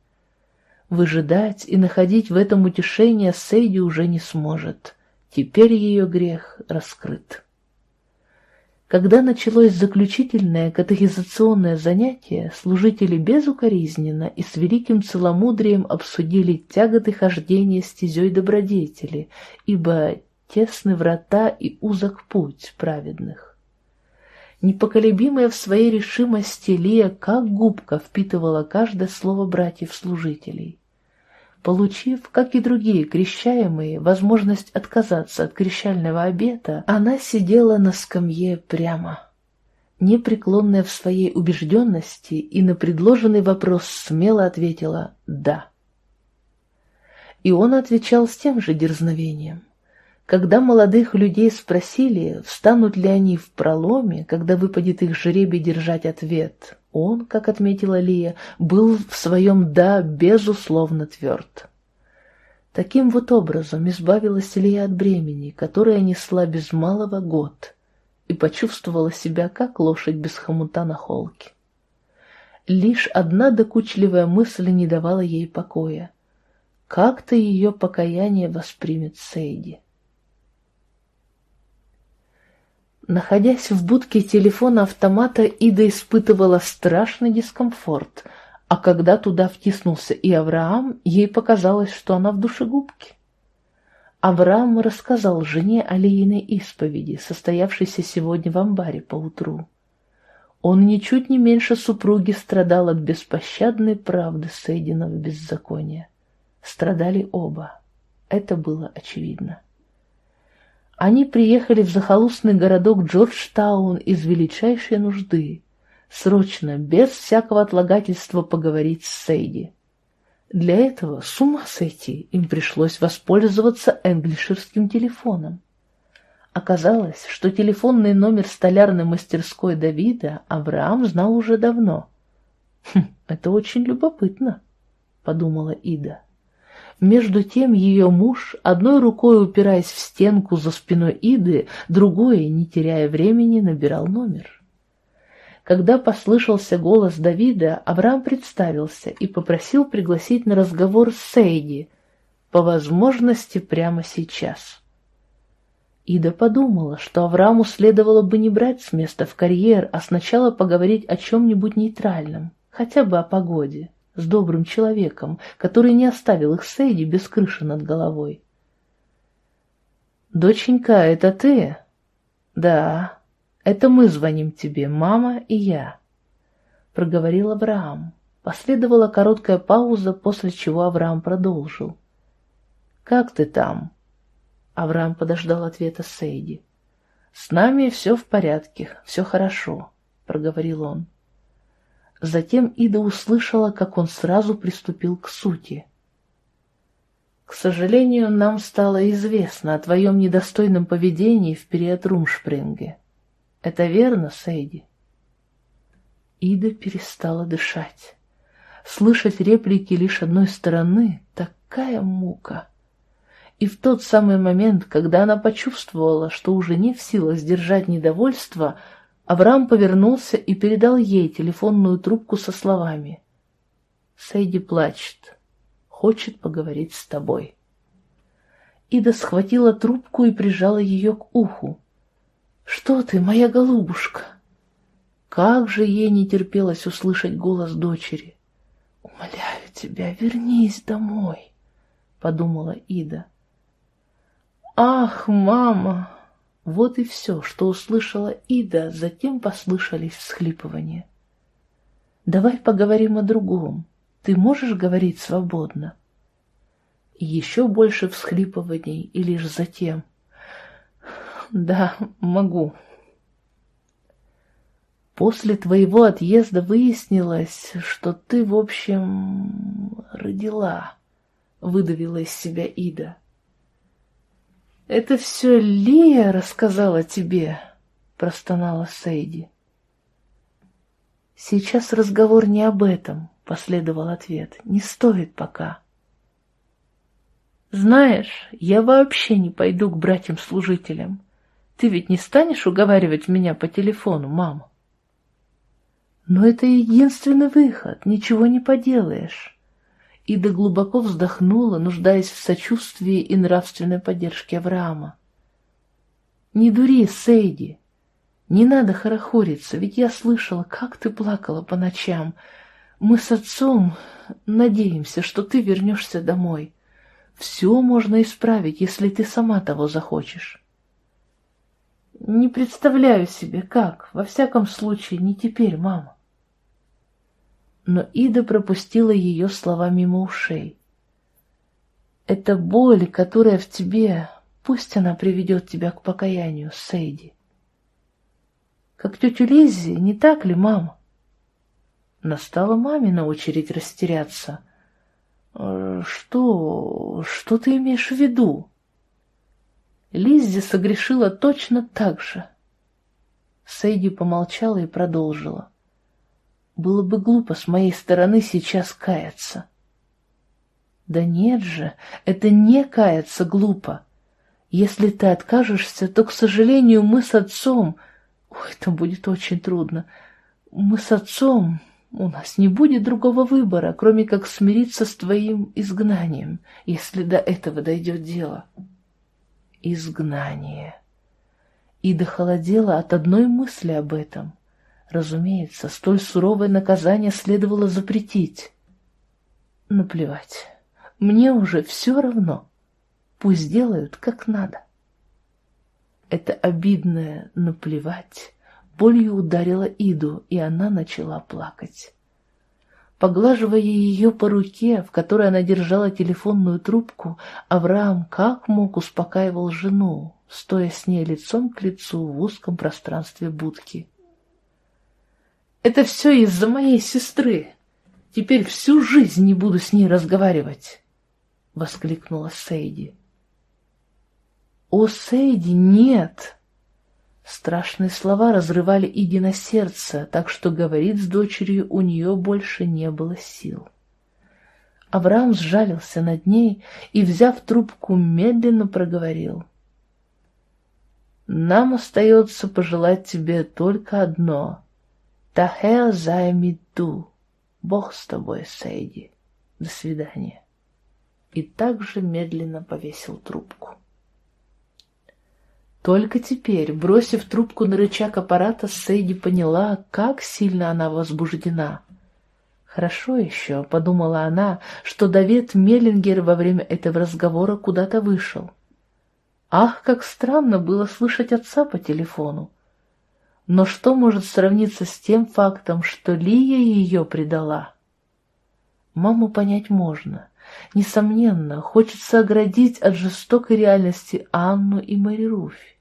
Speaker 1: Выжидать и находить в этом утешение Сейди уже не сможет. Теперь ее грех раскрыт. Когда началось заключительное катехизационное занятие, служители безукоризненно и с великим целомудрием обсудили тяготы хождения стезей добродетели, ибо тесны врата и узок путь праведных. Непоколебимая в своей решимости Лия как губка впитывала каждое слово братьев-служителей. Получив, как и другие крещаемые, возможность отказаться от крещального обета, она сидела на скамье прямо. Непреклонная в своей убежденности и на предложенный вопрос смело ответила «да». И он отвечал с тем же дерзновением. Когда молодых людей спросили, встанут ли они в проломе, когда выпадет их жребий держать ответ, он, как отметила Лия, был в своем «да» безусловно тверд. Таким вот образом избавилась Лия от бремени, которое несла без малого год, и почувствовала себя, как лошадь без хомута на холке. Лишь одна докучливая мысль не давала ей покоя. Как-то ее покаяние воспримет Сейди. Находясь в будке телефона-автомата, Ида испытывала страшный дискомфорт, а когда туда втиснулся и Авраам, ей показалось, что она в душегубке. Авраам рассказал жене о Лииной исповеди, состоявшейся сегодня в амбаре поутру. Он ничуть не меньше супруги страдал от беспощадной правды Сейдиного беззакония. Страдали оба. Это было очевидно. Они приехали в захолустный городок Джорджтаун из величайшей нужды, срочно, без всякого отлагательства поговорить с Сейди. Для этого, с ума сойти, им пришлось воспользоваться энглиширским телефоном. Оказалось, что телефонный номер столярной мастерской Давида Авраам знал уже давно. «Хм, это очень любопытно», — подумала Ида. Между тем ее муж, одной рукой упираясь в стенку за спиной Иды, другой, не теряя времени, набирал номер. Когда послышался голос Давида, Авраам представился и попросил пригласить на разговор Сейди, по возможности прямо сейчас. Ида подумала, что Аврааму следовало бы не брать с места в карьер, а сначала поговорить о чем-нибудь нейтральном, хотя бы о погоде, с добрым человеком, который не оставил их Сейди без крыши над головой. «Доченька, это ты?» «Да, это мы звоним тебе, мама и я», — проговорил Авраам. Последовала короткая пауза, после чего Авраам продолжил. «Как ты там?» Авраам подождал ответа Сейди. «С нами все в порядке, все хорошо», — проговорил он. Затем Ида услышала, как он сразу приступил к сути. «К сожалению, нам стало известно о твоем недостойном поведении в период Румшпринге. Это верно, Сейди?» Ида перестала дышать. Слышать реплики лишь одной стороны — такая мука. И в тот самый момент, когда она почувствовала, что уже не в силах сдержать недовольство, Авраам повернулся и передал ей телефонную трубку со словами «Сейди плачет, хочет поговорить с тобой». Ида схватила трубку и прижала ее к уху. «Что ты, моя голубушка?» Как же ей не терпелось услышать голос дочери. «Умоляю тебя, вернись домой», — подумала Ида. «Ах, мама!» Вот и все, что услышала Ида, затем послышались всхлипывания. «Давай поговорим о другом. Ты можешь говорить свободно?» Еще больше всхлипываний, и лишь затем. «Да, могу». После твоего отъезда выяснилось, что ты, в общем, родила, — выдавила из себя Ида. «Это все Лия рассказала тебе?» — простонала Сейди. «Сейчас разговор не об этом», — последовал ответ. «Не стоит пока». «Знаешь, я вообще не пойду к братьям-служителям. Ты ведь не станешь уговаривать меня по телефону, мама?» «Но это единственный выход, ничего не поделаешь». Ида глубоко вздохнула, нуждаясь в сочувствии и нравственной поддержке Авраама. «Не дури, Сейди! Не надо хорохориться, ведь я слышала, как ты плакала по ночам. Мы с отцом надеемся, что ты вернешься домой. Все можно исправить, если ты сама того захочешь». «Не представляю себе, как. Во всяком случае, не теперь, мама» но Ида пропустила ее слова мимо ушей. «Это боль, которая в тебе, пусть она приведет тебя к покаянию, Сейди». «Как тетю Лиззи, не так ли, мама?» Настала маме на очередь растеряться. «Э, «Что... что ты имеешь в виду?» Лиззи согрешила точно так же. Сейди помолчала и продолжила. Было бы глупо с моей стороны сейчас каяться. Да нет же, это не каяться глупо. Если ты откажешься, то, к сожалению, мы с отцом... Ой, это будет очень трудно. Мы с отцом... У нас не будет другого выбора, кроме как смириться с твоим изгнанием, если до этого дойдет дело. Изгнание. И дохолодело от одной мысли об этом — Разумеется, столь суровое наказание следовало запретить. Наплевать. Мне уже все равно. Пусть делают, как надо. Это обидное «наплевать» болью ударила Иду, и она начала плакать. Поглаживая ее по руке, в которой она держала телефонную трубку, Авраам как мог успокаивал жену, стоя с ней лицом к лицу в узком пространстве будки. Это все из-за моей сестры. Теперь всю жизнь не буду с ней разговаривать, — воскликнула Сейди. О, Сейди, нет! Страшные слова разрывали Иди на сердце, так что говорить с дочерью у нее больше не было сил. Авраам сжалился над ней и, взяв трубку, медленно проговорил. «Нам остается пожелать тебе только одно — Тахер займиду. Бог с тобой, Сейди. До свидания. И также медленно повесил трубку. Только теперь, бросив трубку на рычаг аппарата, Сейди поняла, как сильно она возбуждена. Хорошо еще, подумала она, что Давид Меллингер во время этого разговора куда-то вышел. Ах, как странно было слышать отца по телефону. Но что может сравниться с тем фактом, что Лия ее предала? Маму понять можно. Несомненно, хочется оградить от жестокой реальности Анну и Мэри Руфь.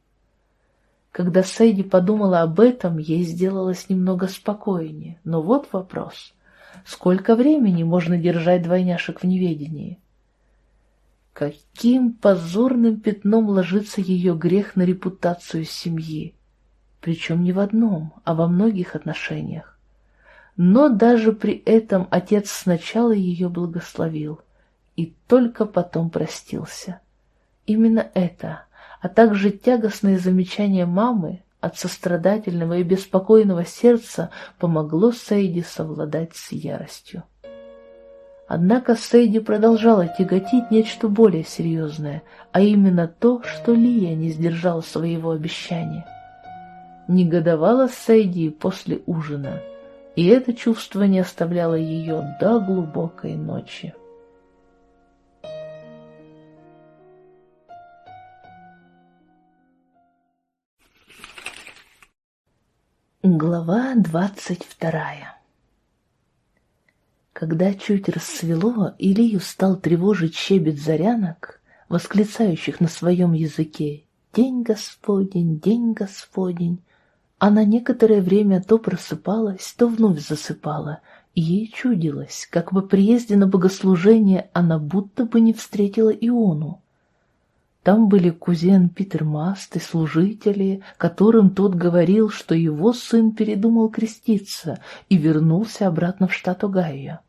Speaker 1: Когда Сэйди подумала об этом, ей сделалось немного спокойнее. Но вот вопрос. Сколько времени можно держать двойняшек в неведении? Каким позорным пятном ложится ее грех на репутацию семьи? Причем не в одном, а во многих отношениях. Но даже при этом отец сначала ее благословил и только потом простился. Именно это а также тягостное замечание мамы от сострадательного и беспокойного сердца помогло Сейди совладать с яростью. Однако Сейди продолжала тяготить нечто более серьезное, а именно то, что Лия не сдержала своего обещания. Негодовала Сейди после ужина, и это чувство не оставляло ее до глубокой ночи. Глава двадцать вторая Когда чуть рассвело, Илью стал тревожить щебет зарянок, восклицающих на своем языке «День Господень, день Господень!» Она некоторое время то просыпалась, то вновь засыпала, и ей чудилось, как бы приезде на богослужение она будто бы не встретила Иону. Там были кузен Питер Маст и служители, которым тот говорил, что его сын передумал креститься и вернулся обратно в штат Огайо.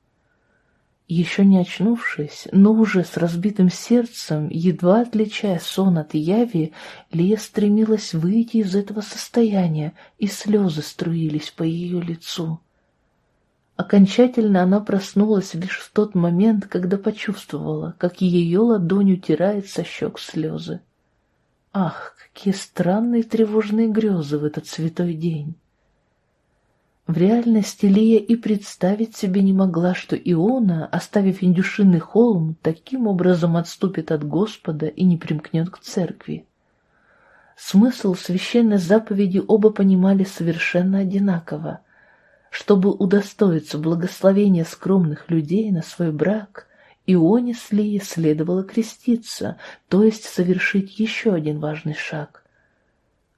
Speaker 1: Еще не очнувшись, но уже с разбитым сердцем, едва отличая сон от яви, Лия стремилась выйти из этого состояния, и слезы струились по ее лицу. Окончательно она проснулась лишь в тот момент, когда почувствовала, как ее ладонь утирает со щек слезы. Ах, какие странные тревожные грезы в этот святой день! В реальности Лия и представить себе не могла, что Иона, оставив индюшиный холм, таким образом отступит от Господа и не примкнет к церкви. Смысл священной заповеди оба понимали совершенно одинаково — чтобы удостоиться благословения скромных людей на свой брак, Ионе с Лией следовало креститься, то есть совершить еще один важный шаг.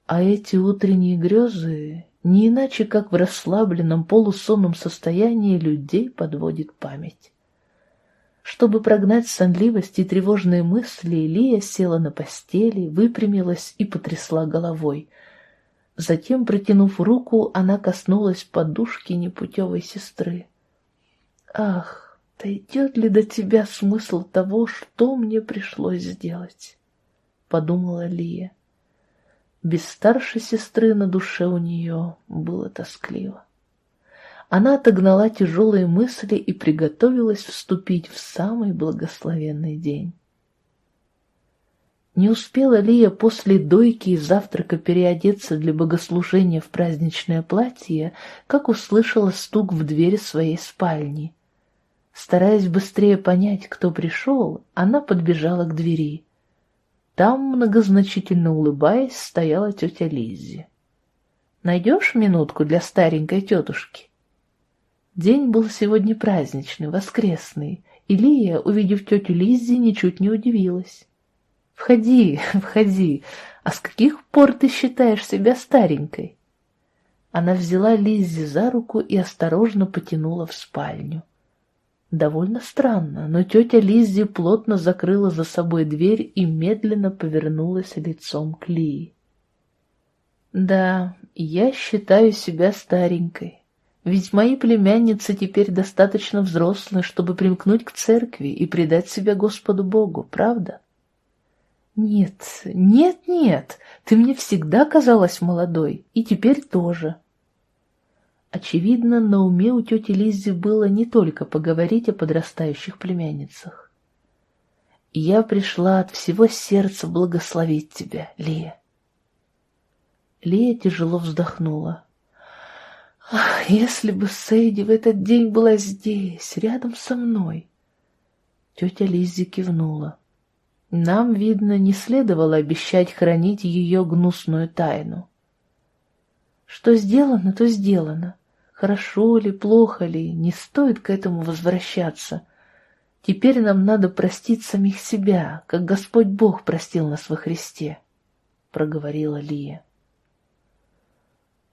Speaker 1: А эти утренние грезы не иначе, как в расслабленном полусонном состоянии людей подводит память. Чтобы прогнать сонливость и тревожные мысли, Лия села на постели, выпрямилась и потрясла головой — Затем, протянув руку, она коснулась подушки непутевой сестры. «Ах, дойдет ли до тебя смысл того, что мне пришлось сделать?» — подумала Лия. Без старшей сестры на душе у нее было тоскливо. Она отогнала тяжелые мысли и приготовилась вступить в самый благословенный день. Не успела Лия после дойки и завтрака переодеться для богослужения в праздничное платье, как услышала стук в дверь своей спальни. Стараясь быстрее понять, кто пришел, она подбежала к двери. Там, многозначительно улыбаясь, стояла тетя Лиззи. «Найдешь минутку для старенькой тетушки?» День был сегодня праздничный, воскресный, и Лия, увидев тетю Лиззи, ничуть не удивилась. «Входи, (laughs) входи. А с каких пор ты считаешь себя старенькой?» Она взяла Лиззи за руку и осторожно потянула в спальню. Довольно странно, но тетя Лиззи плотно закрыла за собой дверь и медленно повернулась лицом к Лии. «Да, я считаю себя старенькой, ведь мои племянницы теперь достаточно взрослые, чтобы примкнуть к церкви и предать себя Господу Богу, правда?» «Нет, нет, нет, ты мне всегда казалась молодой, и теперь тоже». Очевидно, на уме у тети Лиззи было не только поговорить о подрастающих племянницах. «Я пришла от всего сердца благословить тебя, Лия». Лия тяжело вздохнула. «Ах, если бы Сейди в этот день была здесь, рядом со мной!» Тетя Лиззи кивнула. Нам, видно, не следовало обещать хранить ее гнусную тайну. Что сделано, то сделано. Хорошо ли, плохо ли, не стоит к этому возвращаться. Теперь нам надо простить самих себя, как Господь Бог простил нас во Христе, — проговорила Лия.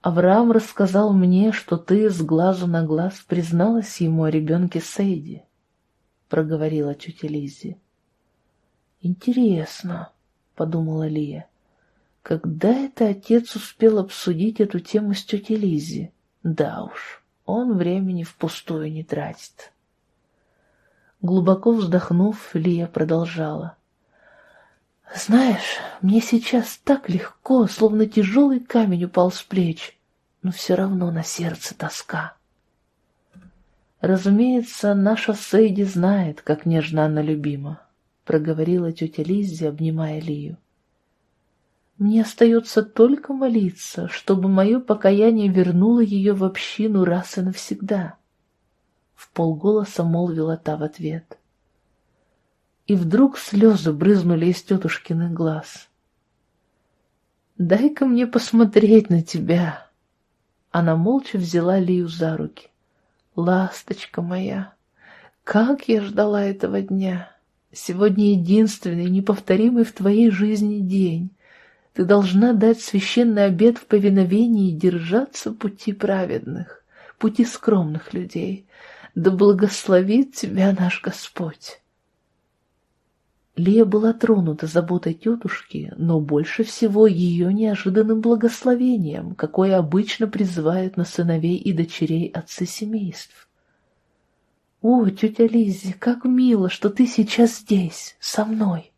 Speaker 1: Авраам рассказал мне, что ты с глазу на глаз призналась ему о ребенке Сейди, — проговорила тетя Лиззи. Интересно, — подумала Лия, — когда это отец успел обсудить эту тему с тетей Лиззи? Да уж, он времени впустую не тратит. Глубоко вздохнув, Лия продолжала. «Знаешь, мне сейчас так легко, словно тяжелый камень упал с плеч, но все равно на сердце тоска». «Разумеется, наша Сейди знает, как нежно она любима», — проговорила тетя Лиззи, обнимая Лию. Мне остается только молиться, чтобы мое покаяние вернуло ее в общину раз и навсегда. В полголоса молвила та в ответ. И вдруг слезы брызнули из тетушкиных глаз. «Дай-ка мне посмотреть на тебя!» Она молча взяла Лию за руки. «Ласточка моя, как я ждала этого дня! Сегодня единственный, неповторимый в твоей жизни день!» Ты должна дать священный обет в повиновении и держаться пути праведных, пути скромных людей. Да благословит тебя наш Господь. Лия была тронута заботой тетушки, но больше всего ее неожиданным благословением, какое обычно призывают на сыновей и дочерей отцы семейств. «О, тетя Лиззи, как мило, что ты сейчас здесь, со мной!»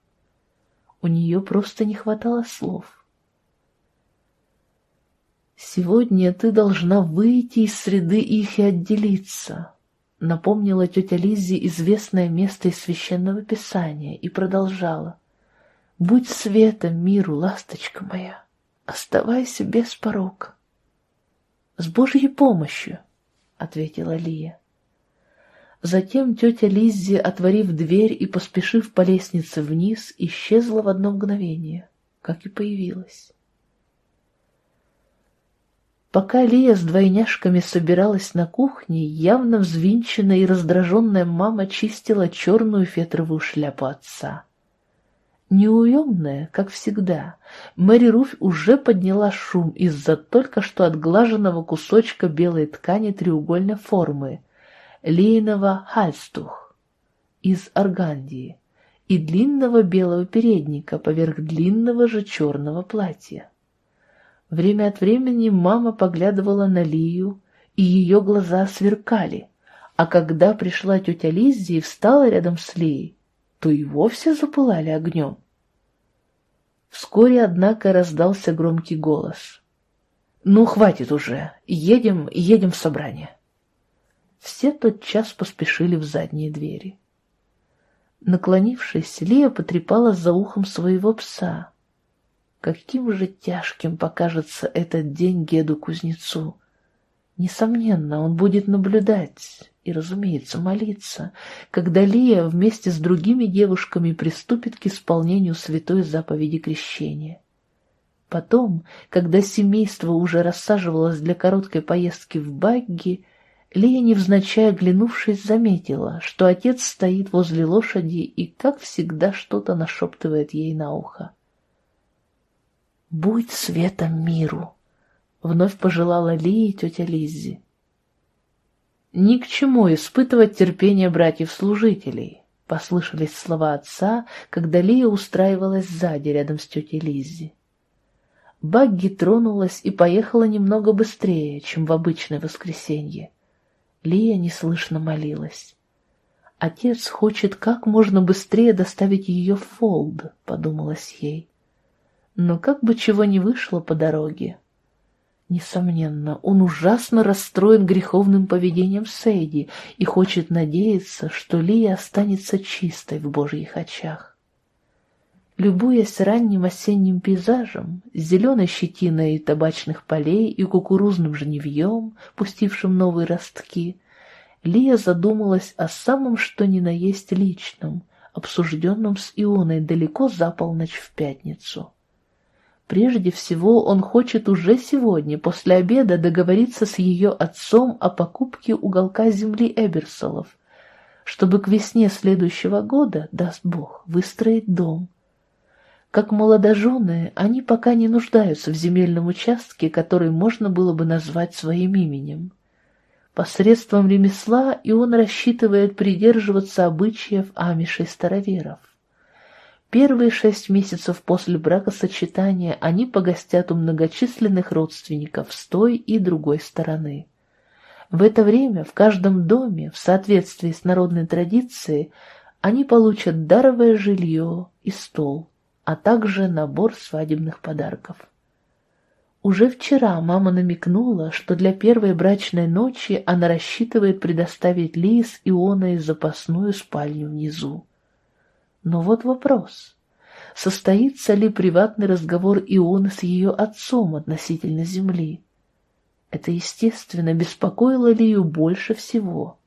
Speaker 1: У нее просто не хватало слов. «Сегодня ты должна выйти из среды их и отделиться», — напомнила тетя Лиззи известное место из Священного Писания и продолжала. «Будь светом миру, ласточка моя, оставайся без порока». «С Божьей помощью», — ответила Лия. Затем тетя Лиззи, отворив дверь и поспешив по лестнице вниз, исчезла в одно мгновение, как и появилась. Пока Лия с двойняшками собиралась на кухне, явно взвинченная и раздраженная мама чистила черную фетровую шляпу отца. Неуемная, как всегда, Мэри Руфь уже подняла шум из-за только что отглаженного кусочка белой ткани треугольной формы, лейного хальстух из Аргандии и длинного белого передника поверх длинного же черного платья. Время от времени мама поглядывала на Лию, и ее глаза сверкали, а когда пришла тетя Лиззи и встала рядом с Лией, то и вовсе запылали огнем. Вскоре, однако, раздался громкий голос. «Ну, хватит уже, едем, едем в собрание». Все тотчас поспешили в задние двери. Наклонившись, Лия потрепала за ухом своего пса. Каким же тяжким покажется этот день Геду-кузнецу! Несомненно, он будет наблюдать и, разумеется, молиться, когда Лия вместе с другими девушками приступит к исполнению святой заповеди крещения. Потом, когда семейство уже рассаживалось для короткой поездки в Багги, Лия, невзначай оглянувшись, заметила, что отец стоит возле лошади и, как всегда, что-то нашептывает ей на ухо. «Будь светом миру!» — вновь пожелала Лии тетя Лиззи. «Ни к чему испытывать терпение братьев-служителей», — послышались слова отца, когда Лия устраивалась сзади, рядом с тетей Лиззи. Багги тронулась и поехала немного быстрее, чем в обычное воскресенье. Лия неслышно молилась. «Отец хочет как можно быстрее доставить ее в Фолд», — подумалось ей. Но как бы чего ни вышло по дороге. Несомненно, он ужасно расстроен греховным поведением Сейди и хочет надеяться, что Лия останется чистой в Божьих очах. Любуясь ранним осенним пейзажем, зеленой щетиной табачных полей и кукурузным жневьем, пустившим новые ростки, Лия задумалась о самом что ни на есть личном, обсужденном с Ионой далеко за полночь в пятницу. Прежде всего он хочет уже сегодня, после обеда, договориться с ее отцом о покупке уголка земли Эберсолов, чтобы к весне следующего года, даст Бог, выстроить дом. Как молодожены, они пока не нуждаются в земельном участке, который можно было бы назвать своим именем. Посредством ремесла и он рассчитывает придерживаться обычаев амишей староверов. Первые шесть месяцев после бракосочетания они погостят у многочисленных родственников с той и другой стороны. В это время в каждом доме, в соответствии с народной традицией, они получат даровое жилье и стол, а также набор свадебных подарков. Уже вчера мама намекнула, что для первой брачной ночи она рассчитывает предоставить Лиз и Ионой запасную спальню внизу. Но вот вопрос. Состоится ли приватный разговор Ионы с ее отцом относительно земли? Это, естественно, беспокоило Лию больше всего.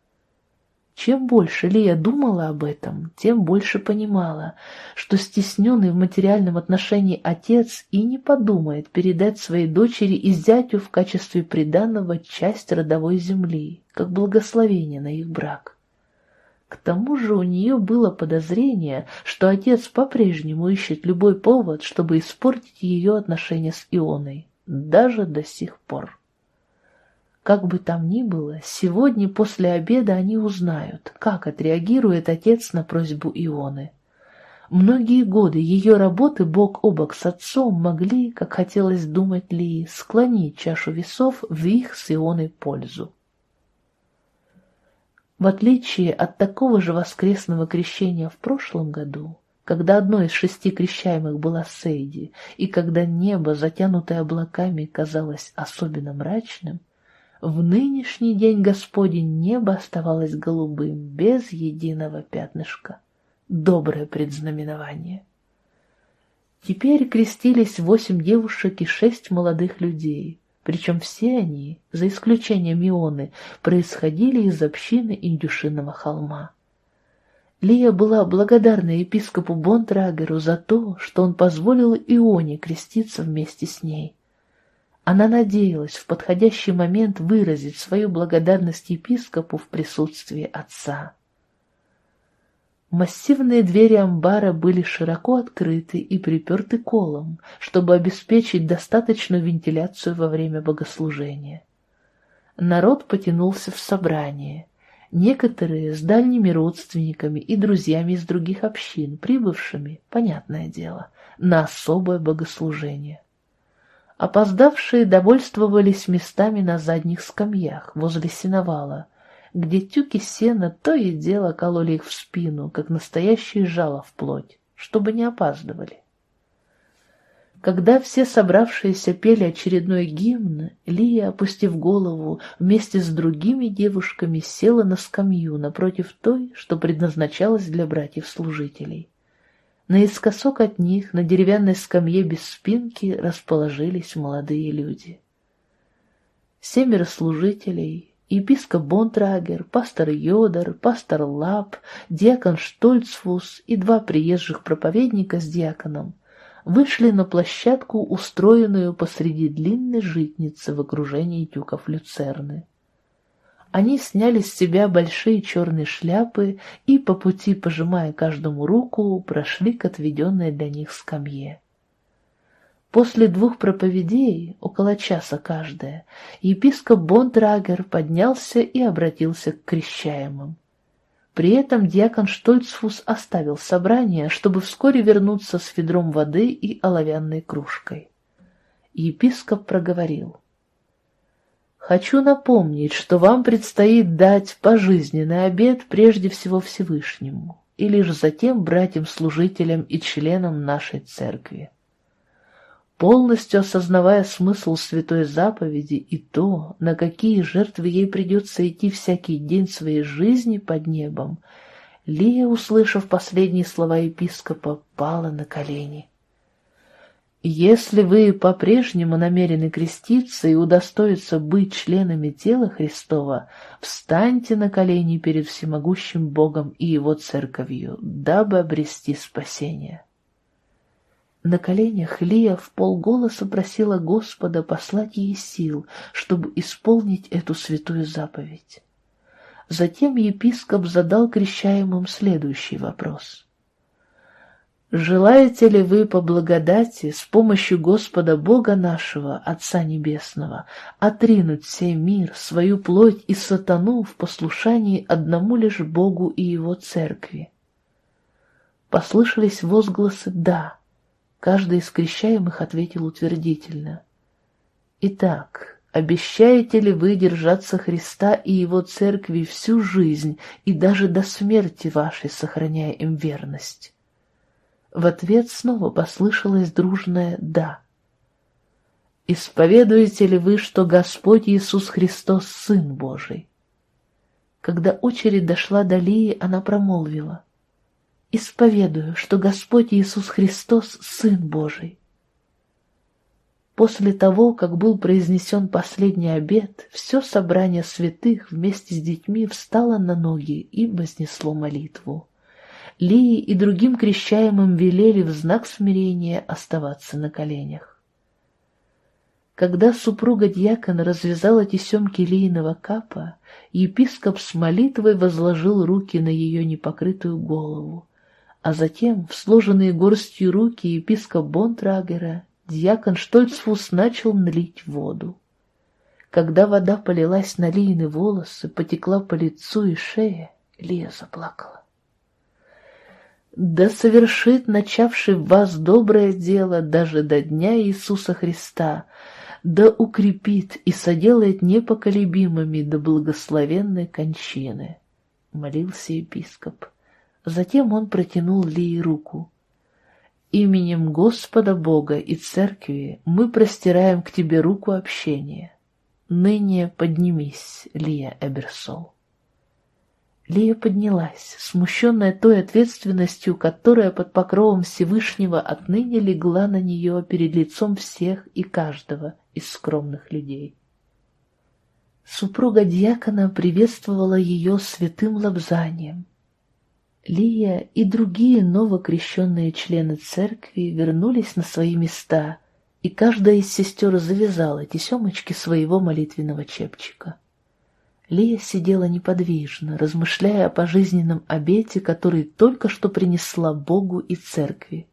Speaker 1: Чем больше Лия думала об этом, тем больше понимала, что стесненный в материальном отношении отец и не подумает передать своей дочери и зятю в качестве приданного часть родовой земли, как благословение на их брак. К тому же у нее было подозрение, что отец по-прежнему ищет любой повод, чтобы испортить ее отношения с Ионой, даже до сих пор. Как бы там ни было, сегодня после обеда они узнают, как отреагирует отец на просьбу Ионы. Многие годы ее работы бок о бок с отцом могли, как хотелось думать Ли, склонить чашу весов в их с Ионой пользу. В отличие от такого же воскресного крещения в прошлом году, когда одной из шести крещаемых была Сейди, и когда небо, затянутое облаками, казалось особенно мрачным, в нынешний день Господень небо оставалось голубым, без единого пятнышка. Доброе предзнаменование. Теперь крестились восемь девушек и шесть молодых людей, причем все они, за исключением Ионы, происходили из общины Индюшиного холма. Лия была благодарна епископу Бонтрагеру за то, что он позволил Ионе креститься вместе с ней. Она надеялась в подходящий момент выразить свою благодарность епископу в присутствии отца. Массивные двери амбара были широко открыты и приперты колом, чтобы обеспечить достаточную вентиляцию во время богослужения. Народ потянулся в собрание. Некоторые с дальними родственниками и друзьями из других общин, прибывшими, понятное дело, на особое богослужение. Опоздавшие довольствовались местами на задних скамьях возле сеновала, где тюки сена то и дело кололи их в спину, как настоящие жало в плоть, чтобы не опаздывали. Когда все собравшиеся пели очередной гимн, Лия, опустив голову, вместе с другими девушками села на скамью напротив той, что предназначалась для братьев-служителей. Наискосок от них, на деревянной скамье без спинки, расположились молодые люди. Семеро служителей, епископ Бонтрагер, пастор Йодор, пастор Лап, диакон Штольцфус и два приезжих проповедника с диаконом вышли на площадку, устроенную посреди длинной житницы в окружении тюков люцерны. Они сняли с себя большие черные шляпы и, по пути пожимая каждому руку, прошли к отведенной для них скамье. После двух проповедей, около часа каждая, епископ Бондрагер поднялся и обратился к крещаемым. При этом диакон Штольцфус оставил собрание, чтобы вскоре вернуться с ведром воды и оловянной кружкой. Епископ проговорил — Хочу напомнить, что вам предстоит дать пожизненный обед прежде всего Всевышнему, и лишь затем братьям-служителям и членам нашей церкви. полностью осознавая смысл святой заповеди и то, на какие жертвы ей придется идти всякий день своей жизни под небом, Лия, услышав последние слова епископа, пала на колени. Если вы по-прежнему намерены креститься и удостоиться быть членами тела Христова, встаньте на колени перед всемогущим Богом и Его Церковью, дабы обрести спасение. На коленях Лия в полголоса просила Господа послать ей сил, чтобы исполнить эту святую заповедь. Затем епископ задал крещаемым следующий вопрос — Желаете ли вы по благодати с помощью Господа Бога нашего, Отца Небесного, отринуть сей мир, свою плоть и сатану в послушании одному лишь Богу и Его Церкви? Послышались возгласы «да». Каждый из крещаемых ответил утвердительно. Итак, обещаете ли вы держаться Христа и Его Церкви всю жизнь и даже до смерти вашей, сохраняя им верность? В ответ снова послышалось дружное «да». «Исповедуете ли вы, что Господь Иисус Христос — Сын Божий?» Когда очередь дошла до Лии, она промолвила «Исповедую, что Господь Иисус Христос — Сын Божий». После того, как был произнесен последний обед, все собрание святых вместе с детьми встало на ноги и вознесло молитву. Лии и другим крещаемым велели в знак смирения оставаться на коленях. Когда супруга дьякона развязала тесемки Лииного капа, епископ с молитвой возложил руки на ее непокрытую голову, а затем в сложенные горстью руки епископ Бонтрагера дьякон Штольцфус начал налить воду. Когда вода полилась на Лиины волосы, потекла по лицу и шее, Лия заплакала. Да совершит начавший в вас доброе дело даже до дня Иисуса Христа, да укрепит и соделает непоколебимыми до благословенной кончины, — молился епископ. Затем он протянул Лии руку. Именем Господа Бога и Церкви мы простираем к тебе руку общения. Ныне поднимись, Лия Эберсол. Лия поднялась, смущенная той ответственностью, которая под покровом Всевышнего отныне легла на нее перед лицом всех и каждого из скромных людей. Супруга дьякона приветствовала ее святым лобзанием. Лия и другие новокрещенные члены церкви вернулись на свои места, и каждая из сестер завязала тесемочки своего молитвенного чепчика. Лия сидела неподвижно, размышляя о пожизненном обете, который только что принесла Богу и Церкви.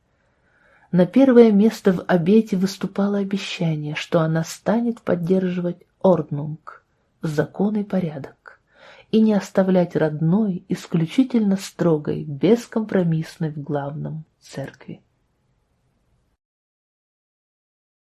Speaker 1: На первое место в обете выступало обещание, что она станет поддерживать орднунг, закон и порядок, и не оставлять родной, исключительно строгой, бескомпромиссной в главном Церкви.